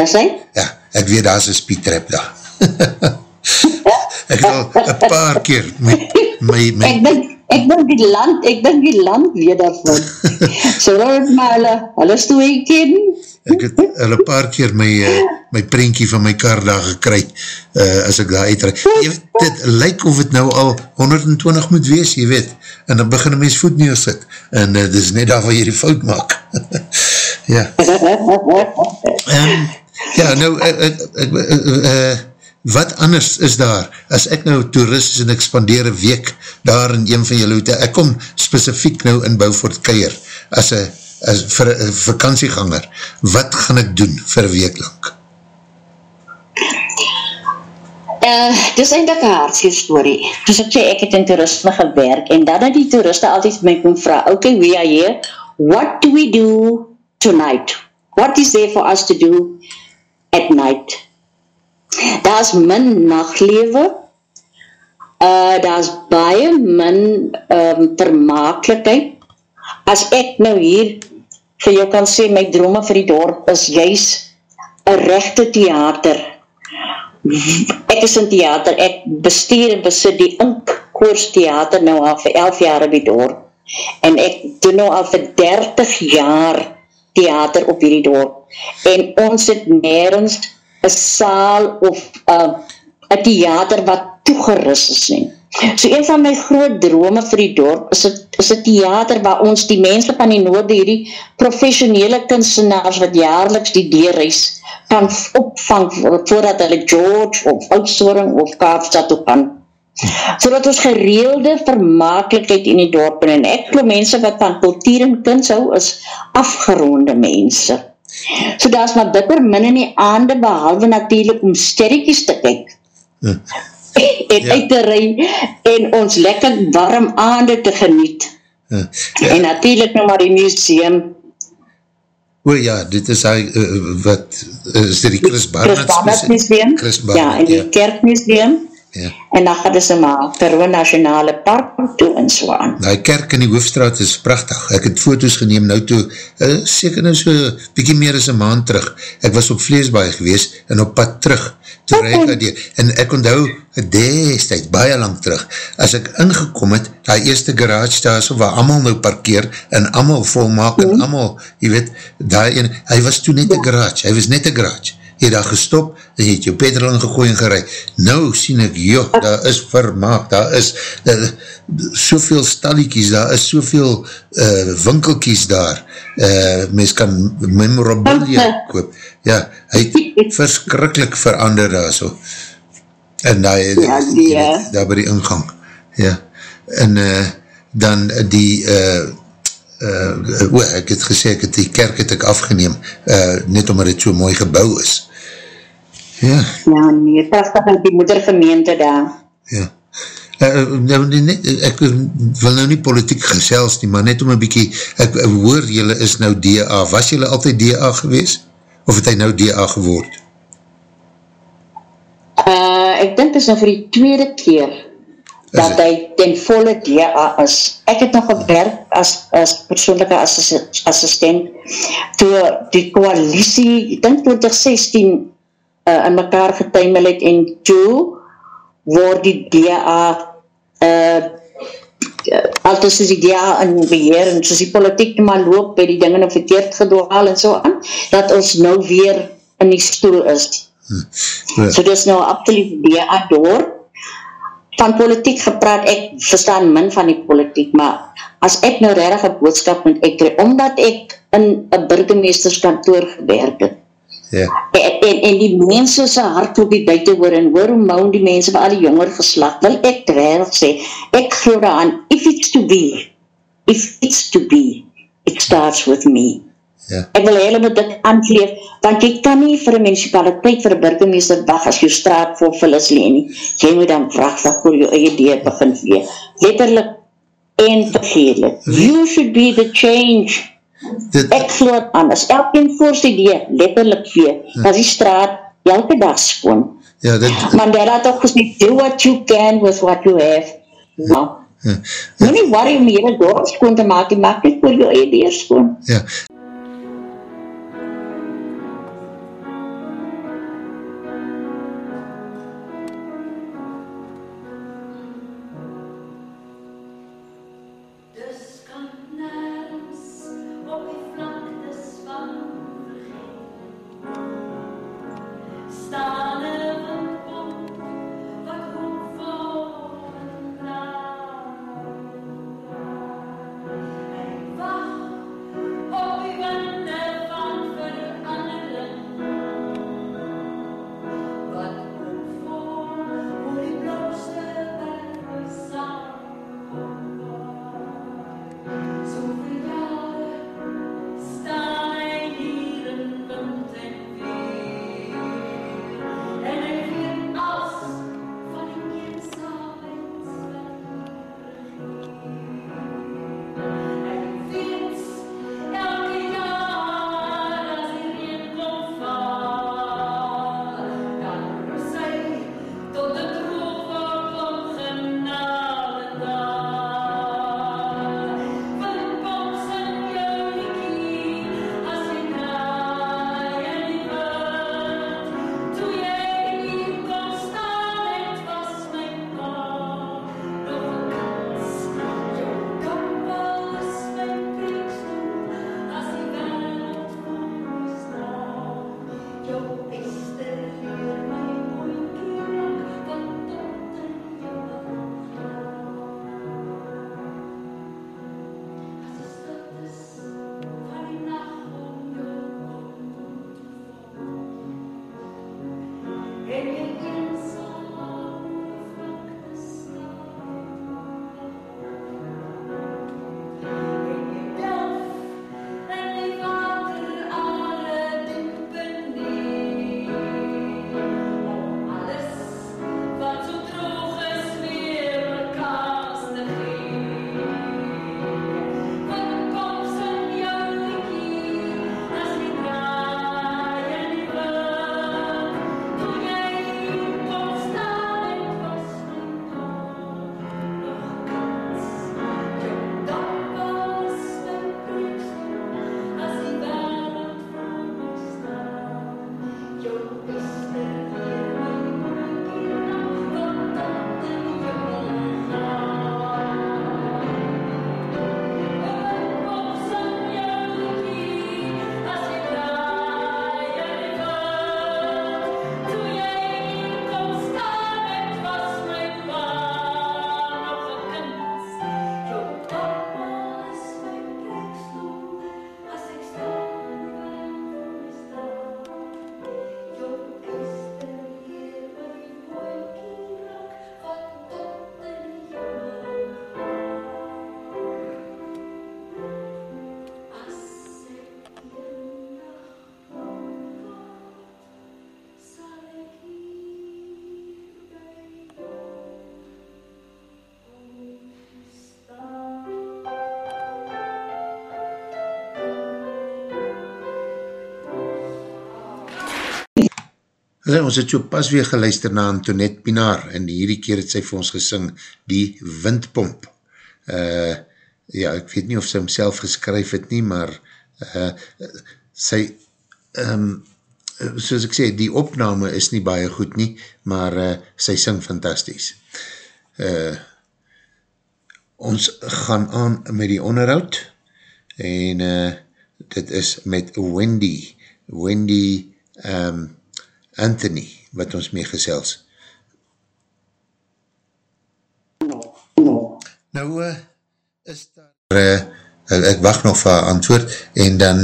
Is hy? Ja, ek weet daar is een speedtrap daar. ek al een paar keer met my, my, ek denk, ek dink die land, ek dink die land weet daarvan. so dat my hulle, hulle stoe ken. ek het hulle paar keer my, uh, my prentjie van my kar daar gekry, uh, as ek daar. Jy weet, dit lyk of het nou al 120 moet wees, jy weet, en dan begin een mens voet neersit, en uh, dit is net daar waar jy die fout maak. ja. um, ja, nou, ek, ek, ek, uh, wat anders is daar, as ek nou toerist is en ek spandeer een week daar in een van julle hotel, ek kom specifiek nou in Beaufort Keier, as een as vir vakantieganger, wat gaan ek doen vir een week lang? Uh, dit is eindelijk een hartsie story. Dus ek sê, ek het in toerisme gewerk, en dan het die toeriste altyd my kom vraag, ok, we are here, what do we do tonight? What is there for us to do at night? Daar is min nachtlewe, uh, daar is baie min um, vermakelijkheid. As ek nou hier vir jou kan sê, my drome vir die dorp is juist een rechte theater. Ek is in theater, ek bestuur en besit die Inkkoors theater nou al vir 11 jaar in die dorp. En ek doen nou al vir 30 jaar theater op hierdie dorp. En ons het nergens een saal of uh, een theater wat toegeris is nie. So een van my groot drome vir die dorp is het, is het theater waar ons die mense van die noorde hierdie professionele kunstenaars wat jaarliks die deurreis kan opvang voordat hulle George of Oudsoring of Kaapstad op kan. So dat ons gereelde vermakelijkheid in die dorp en ek geloof mense wat van kultuur en kunst hou is afgeronde mense. So daar is maar bitter min in die aande, behalwe natuurlijk om sterretjes te kyk. Ja. en ja. uit te rui en ons lekker warm aande te geniet. Ja. Ja. En natuurlijk nog maar die museum. O ja, dit is hy, uh, wat, is dit die Chris Barnett, Chris Barnett museum? Chris Barnett, ja, en die ja. kerkmuseum. Ja. En dan gaan ze maar Peru Nationale Park toe en so aan. Die kerk in die hoofdstraat is prachtig. Ek het foto's geneem nou toe, uh, seker nou so bykie meer as een maand terug. Ek was op Vleesbaai gewees en op pad terug. Toe okay. reik die, en ek onthou destijds, baie lang terug, as ek ingekom het, die eerste garage daar so waar allemaal nou parkeer en allemaal volmaak en mm. allemaal, jy weet, die een, hy was toe net een garage, hy was net een garage jy daar gestop, en jy het jou petrol ingegooi en gerei, nou sien ek, joh, daar is vermaak, daar is daar, soveel stalliekies, daar is soveel uh, winkelkies daar, uh, mens kan memorabilia koop, ja, hy het verskrikkelijk verander daar so, en daar, ja, die, uh, daar by die ingang, ja, en uh, dan die uh, uh, o, ek het gesê, ek het die kerk het ek afgeneem, uh, net omdat het so mooi gebouw is. Ja. Ja, nee, prachtig in die moedergemeente daar. Ja. Uh, net, ek wil nou nie politiek gesels nie, maar net om een bykie, ek hoor jylle is nou DA, was jylle altyd DA gewees? Of het hy nou DA geword? Uh, ek dink is nou vir die tweede keer, dat hy ten volle DA is. Ek het nog gewerk as, as persoonlijke assistent toe die coalitie, ek denk 2016 uh, in mekaar getuimel het en toe word die DA uh, altijd soos die DA in beheer en soos die politiek maar loop by die dingen verkeerd gedwaal en so aan, dat ons nou weer in die stoel is. Hm. Ja. So dis nou absoluut DA door van politiek gepraat, ek verstaan min van die politiek, maar as ek nou redig een boodskap moet ek krijg, omdat ek in een burgemeesterskantoor gewerk het, ja. en, en, en die mense sy hart op die buiten hoor, en hoor hoe mouw die mense by al die jonger geslag, wil ek redig sê, ek geloof aan, if it's to be, if it's to be, it starts with me. Ja. Ek wil helemaal dit aankleef, want jy kan nie vir een municipaliteit, vir een burgemeester wacht as jou straat vol vullis leen nie. Jy moet dan prachtig voor jou eie deur begin weer. Letterlik en vergeerlik. You should be the change. Dit... Ek geloof aan, as elkeen voor sy deur, letterlik weer, ja. as die straat elke dag skoon. Ja, dit... Mandela het ook gesê, do what you can with what you have. Nou, ja. Ja. nie worry om hier een dorp skoon te maak, jy maak dit voor jou eie deur skoon. Ja. Okay, ons het so pas weer geluister na Antoinette Pinaar en hierdie keer het sy vir ons gesing die windpomp. Uh, ja, ek weet nie of sy homself geskryf het nie, maar uh, sy, um, soos ek sê, die opname is nie baie goed nie, maar uh, sy sing fantasties. Uh, ons gaan aan met die onderhoud en uh, dit is met Wendy, Wendy, um, Anthony, wat ons mee gesels. Nou, uh, is daar... Uh, ek wacht nog vir antwoord, en dan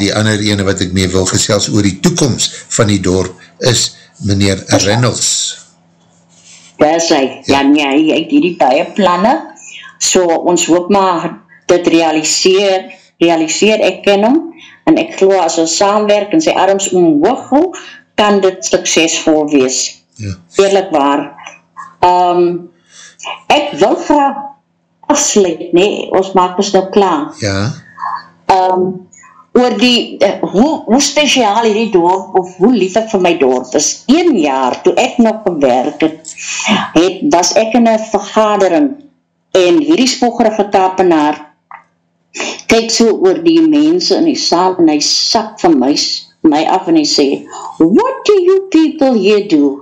die ander ene wat ek mee wil gesels oor die toekomst van die dorp, is meneer Reynolds. Dis hy, ja, ja nee, hy het hierdie baie planne, so ons hoop maar dit realiseer, realiseer ek ken hom, en ek geloof as ons saamwerk en sy arms omhoog hou, kan dit suksesvol wees. Ja. Eerlijk waar. Um, ek wil graag afsluit, nee, ons maak ons nou klaar. Ja. Um, oor die, uh, hoe, hoe speciaal hierdie dorp, of hoe lief ek vir my dorp is, een jaar, toe ek nog gewerk het, het was ek in een vergadering, en hierdie spoggerige tapenaar, kyk so oor die mense in die saal, en hy sak van my, my af en hy sê, what do you people here do?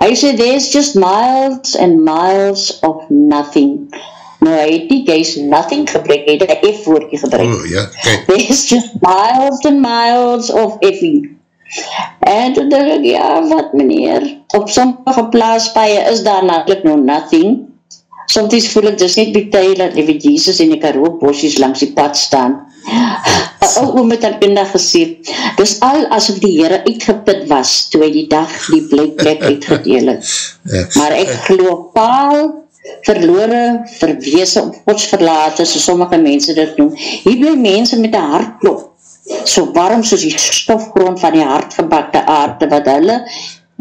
Hy sê, there's just miles and miles of nothing. Nou, hy het nie, guys, nothing gebruik, hy het een F-woordje gebruik. Oh, ja, kijk. There's just miles and miles of effing. En toen dacht ek, ja, wat meneer, op sommige plaaspaie is daar natuurlijk nog nothing. Soms voel ek dus net betuig dat Lieve Jesus en die karoopbosjes langs die pad staan ou oom het aankundig gesê, dis al asof die Heere uitgeput was, toe hy die dag die blijkplek uitgedeel het. Ja. Maar ek geloof paal, verloore, verweese, op gods verlaten, so sommige mense dit noem. Hier bly mense met die hartklop, so warm soos die stofgrond van die hartgebakte aarde, wat hulle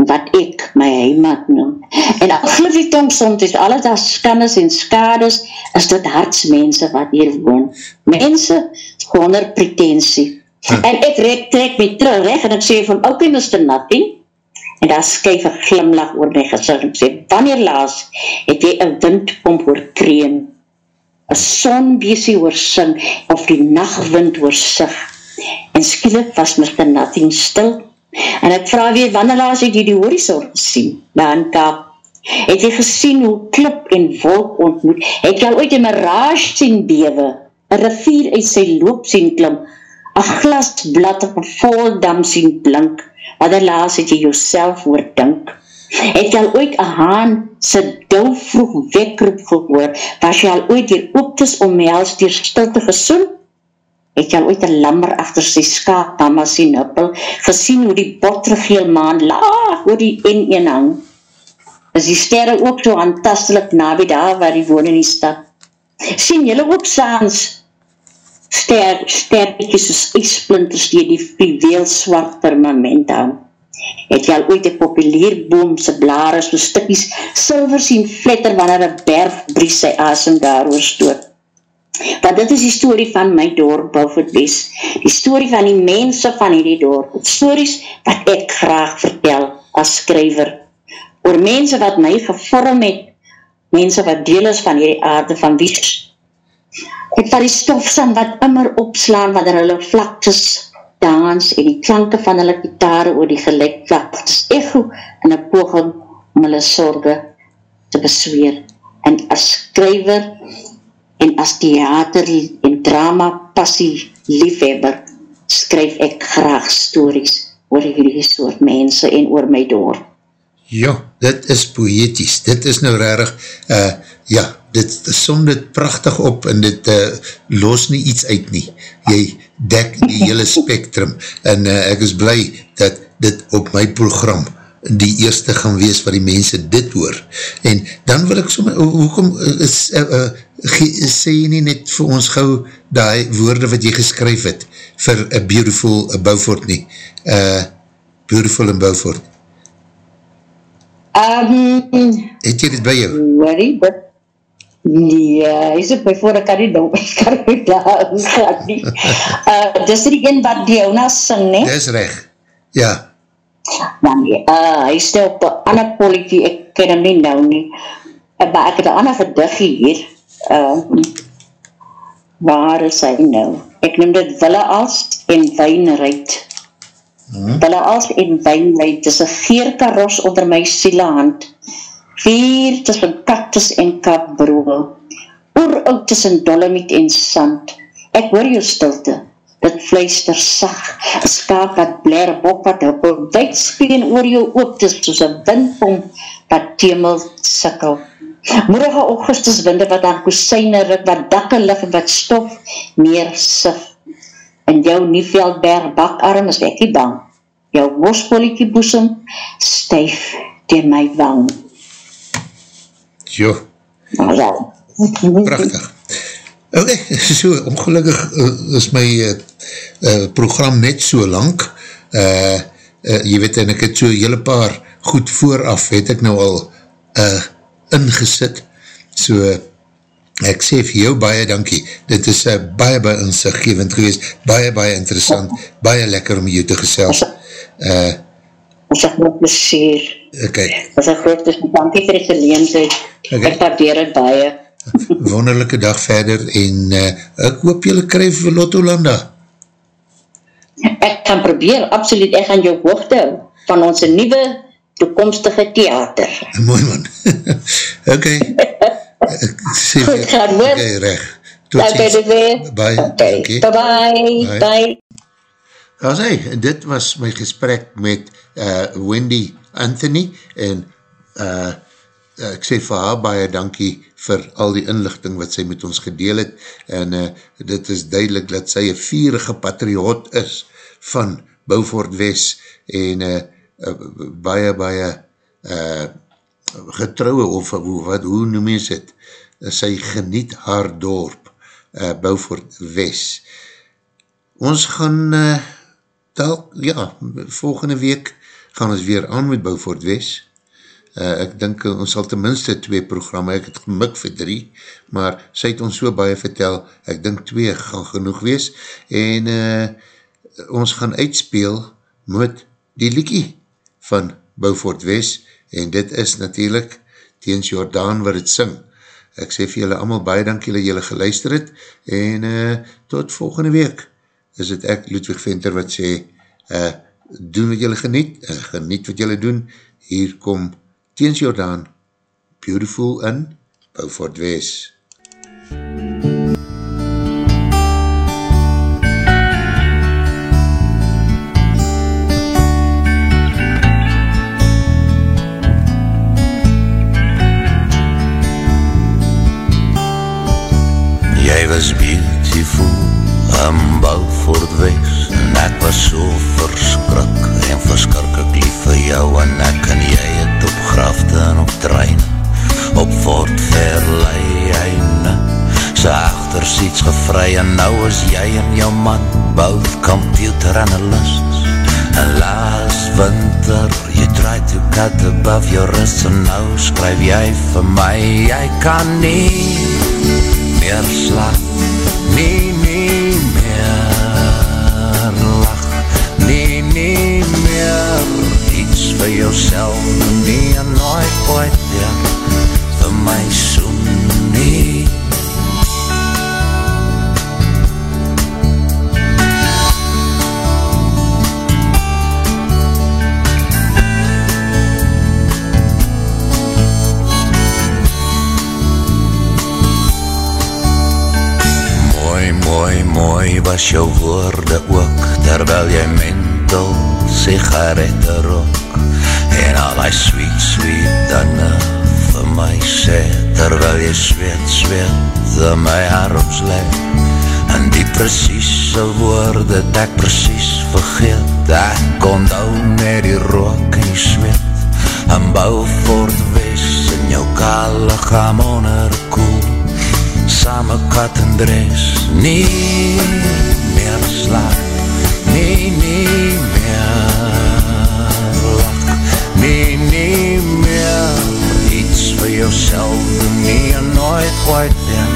wat ek my heimat noem. En afgeloof die tomsond is alle daar skandes en skades, is dit hartsmense wat hier woon. Mense sonder pretensie. Hm. En ek trek, trek my terug weg en ek sê van, ok, Mr. Nothing, en daar skuif een glimlach oor my gezicht en sê, wanneer laas het jy een windpomp oor kreem, een sonbeesie oor sing, of die nachtwind oor sig, en skielik was Mr. Nothing stil, En ek vraag weer, wanneer laas het jy die horizon gesien? Na in Kaap. Het jy gesien hoe klip en wolk ontmoet? Het jy al ooit een mirage sien bewe? Een rivier uit sy loop sien klim? Een glasblad op een vol dam sien blink? Wanneer laas het jy jouself oordink? Het jy al ooit een haan sy dou vroeg wekroep gehoor? Was jy al ooit hier ooptes om my als dier stilte gesoen? Het jy ooit een lammer achter sy skaap, mama sien huppel, gesien hoe die botregeel maan laag oor die N1 hang, is die sterre ook so aantastelik na by daar waar die woon in die stad. Sien jylle ook saans ster, sterretjes soos ijsplinters die die fluweel swart firmament hang. Het jy al ooit een populierboom sy blare so stikkies silver sien fletter wanneer een bergbries sy asem daar oorstoot? Want dit is die story van my dorp, Beaufort West. Die story van die mense van die dorp. Die stories wat ek graag vertel as skryver. Oor mense wat my gevorm het. Mense wat deel is van die aarde van Wies. Ek van die stofsan wat immer opslaan wat hulle vlaktes dans en die klanke van hulle gitare oor die gelijk vlaktes echo in een poging om hulle sorge te besweer. En as skryver en as theater en drama passie liefhebber, skryf ek graag stories oor hierdie soort mense en oor my dorp. Ja, dit is poëties, dit is nou rarig, uh, ja, dit som dit prachtig op en dit uh, los nie iets uit nie. Jy dek die hele spectrum en uh, ek is blij dat dit op my program die eerste gaan wees wat die mense dit hoor. En dan wil ek soms, hoekom is, uh, uh, sê jy nie net vir ons gauw die woorde wat jy geskryf het vir a beautiful a Beaufort nie. Uh, beautiful in Beaufort. Um, het jy dit by jou? Worry, but Nee, hy sê by voor ek kan nie dom, ek kan nie daar, glad nie. Uh, dis die een wat Diona sing, ne? Dis recht, ja. Maar nee, uh, hy stel op een ander politie, ek ken hem nie nou nie, uh, maar ek het een ander gediggie hier, uh, waar is hy nou? Ek noem dit Wille As en Wijnruid. Hmm? Wille As en Wijnruid, is een geerkaros onder my sielehand, vier tussen kaktus en kapbroe, oeroud tussen dolomiet en sand, ek hoor jou stilte, dit vluister sag, skaak wat blaar bok wat huppel, wijd speen oor jou ooptes, soos een windpomp wat temel sikkel. Morgen augustus winde wat aan koesyne rik, wat dakke lig en wat stof meer sif. In jou nieveldberg bakarm is ek nie bang. Jou bospoliekie boesem stuif teen my wang. Jo. Ja. Prachtig. Ok, so ongelukkig uh, is my uh, uh, program net so lang. Uh, uh, jy weet, en ek het so hele paar goed vooraf, het ek nou al uh, ingesit. So, ek sê vir jou baie dankie. Dit is uh, baie baie inzichtgevend geweest, baie baie interessant, baie lekker om jou te gesels. Uh, is een groot plezier. Okay. Is een groot plezier. Dankie vir die geleendheid. Okay. Ek waardeer het baie wonderlijke dag verder en uh, ek hoop jylle kryf vir Lotto Landa. Ek kan probeer, absoluut, ek gaan jou hoogte van onze nieuwe toekomstige theater. Mooi man. ok. Goed, gaan hoor. Ok, recht. Tot ziens. Bye. Bye. Okay. Bye bye. Bye. As hy, dit was my gesprek met uh, Wendy Anthony en uh, ek sê vir haar baie dankie vir al die inlichting wat sy met ons gedeel het. En uh, dit is duidelik dat sy een vierige patriot is van Beaufort West en uh, uh, baie baie uh, getrouwe of hoe, wat, hoe noem jy het sy geniet haar dorp uh, Beaufort West. Ons gaan uh, tel, ja, volgende week gaan ons weer aan met Beaufort West uh, ek dink uh, ons sal tenminste twee programme, ek het gemik vir drie, maar sy het ons so baie vertel, ek dink twee gaan genoeg wees, en uh, ons gaan uitspeel met die liekie van Beaufort West, en dit is natuurlijk Teens Jordaan wat het sing. Ek sê vir julle allemaal baie dank julle julle geluister het, en uh, tot volgende week is het ek, Ludwig Venter, wat sê, uh, doen wat julle geniet, uh, geniet wat julle doen, hier kom Teens Jordaan, Beautiful in Beaufort West. Jy was beautiful in Beaufort West en ek was so verskrik en verskrik ek lief vir jou en ek en jy het grafte en op trein. Op voort verlei einde. Sy achtersiets gevry en nou is jy en jou man both computer analysts. En laas winter you try to cut above your wrist en nou skryf jy vir my jy kan nie meer slag nie vir jouself nie en nooit ooit weer vir my soen nie. Mooi, mooi, mooi was jou woorde ook Terwyl jy mental sigarette rook En al die sweet, sweet dinge vir my sê Terwyl jy zweet, zweet in my arms leg En die precieze woorde dat ek precies vergeet Ek onthou met die rook en die zweet En bou voort wees in jou kale lichaam onder koel. Same kat en dres Nie meer slaap Nee, nee meer vir jouself Nee, en nooit ooit weer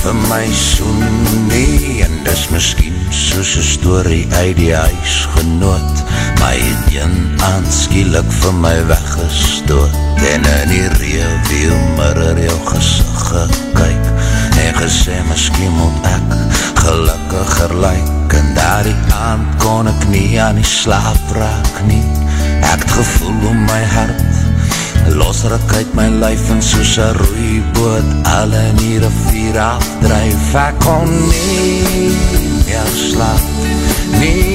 vir my soen Nee, en dis miskien soos een story uit die huis genoot. My het een aanskielik vir my weggestoot. En in die reelwiel mirror jou gezicht gekyk. En gesê, miskien moet ek gelukkiger lyk. En daar die aand kon ek nie aan die slaap raak nie. Ek het gevoel om my hart Losrik uit my lyf en soos een roeiboot Al in die rivier afdrijf Ek kon nie meer slaap nie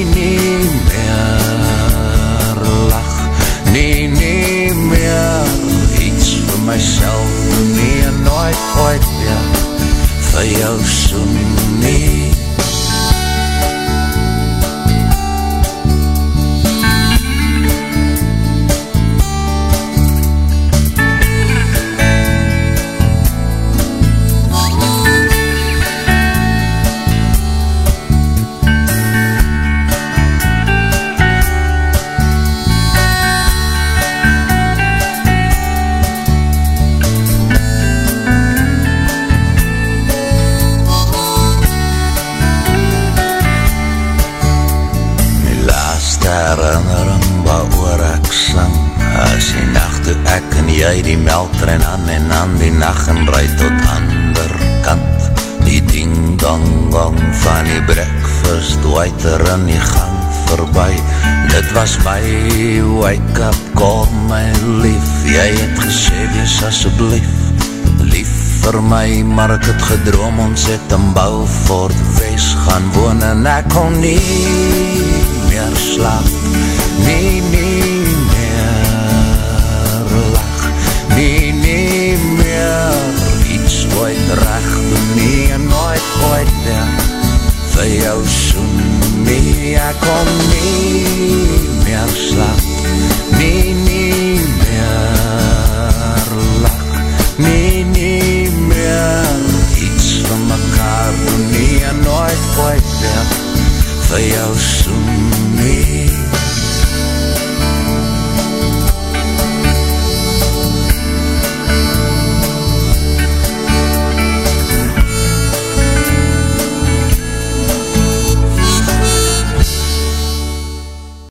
gedroom ons het in Bouwvoort wees gaan woon en ek kon nie meer slaap nie nie nie, nie meer iets ooit recht doen nie en nooit ooit weer vir jou soen nie, ek kom nie meer slaap nooit ooit weer vir jou soen nie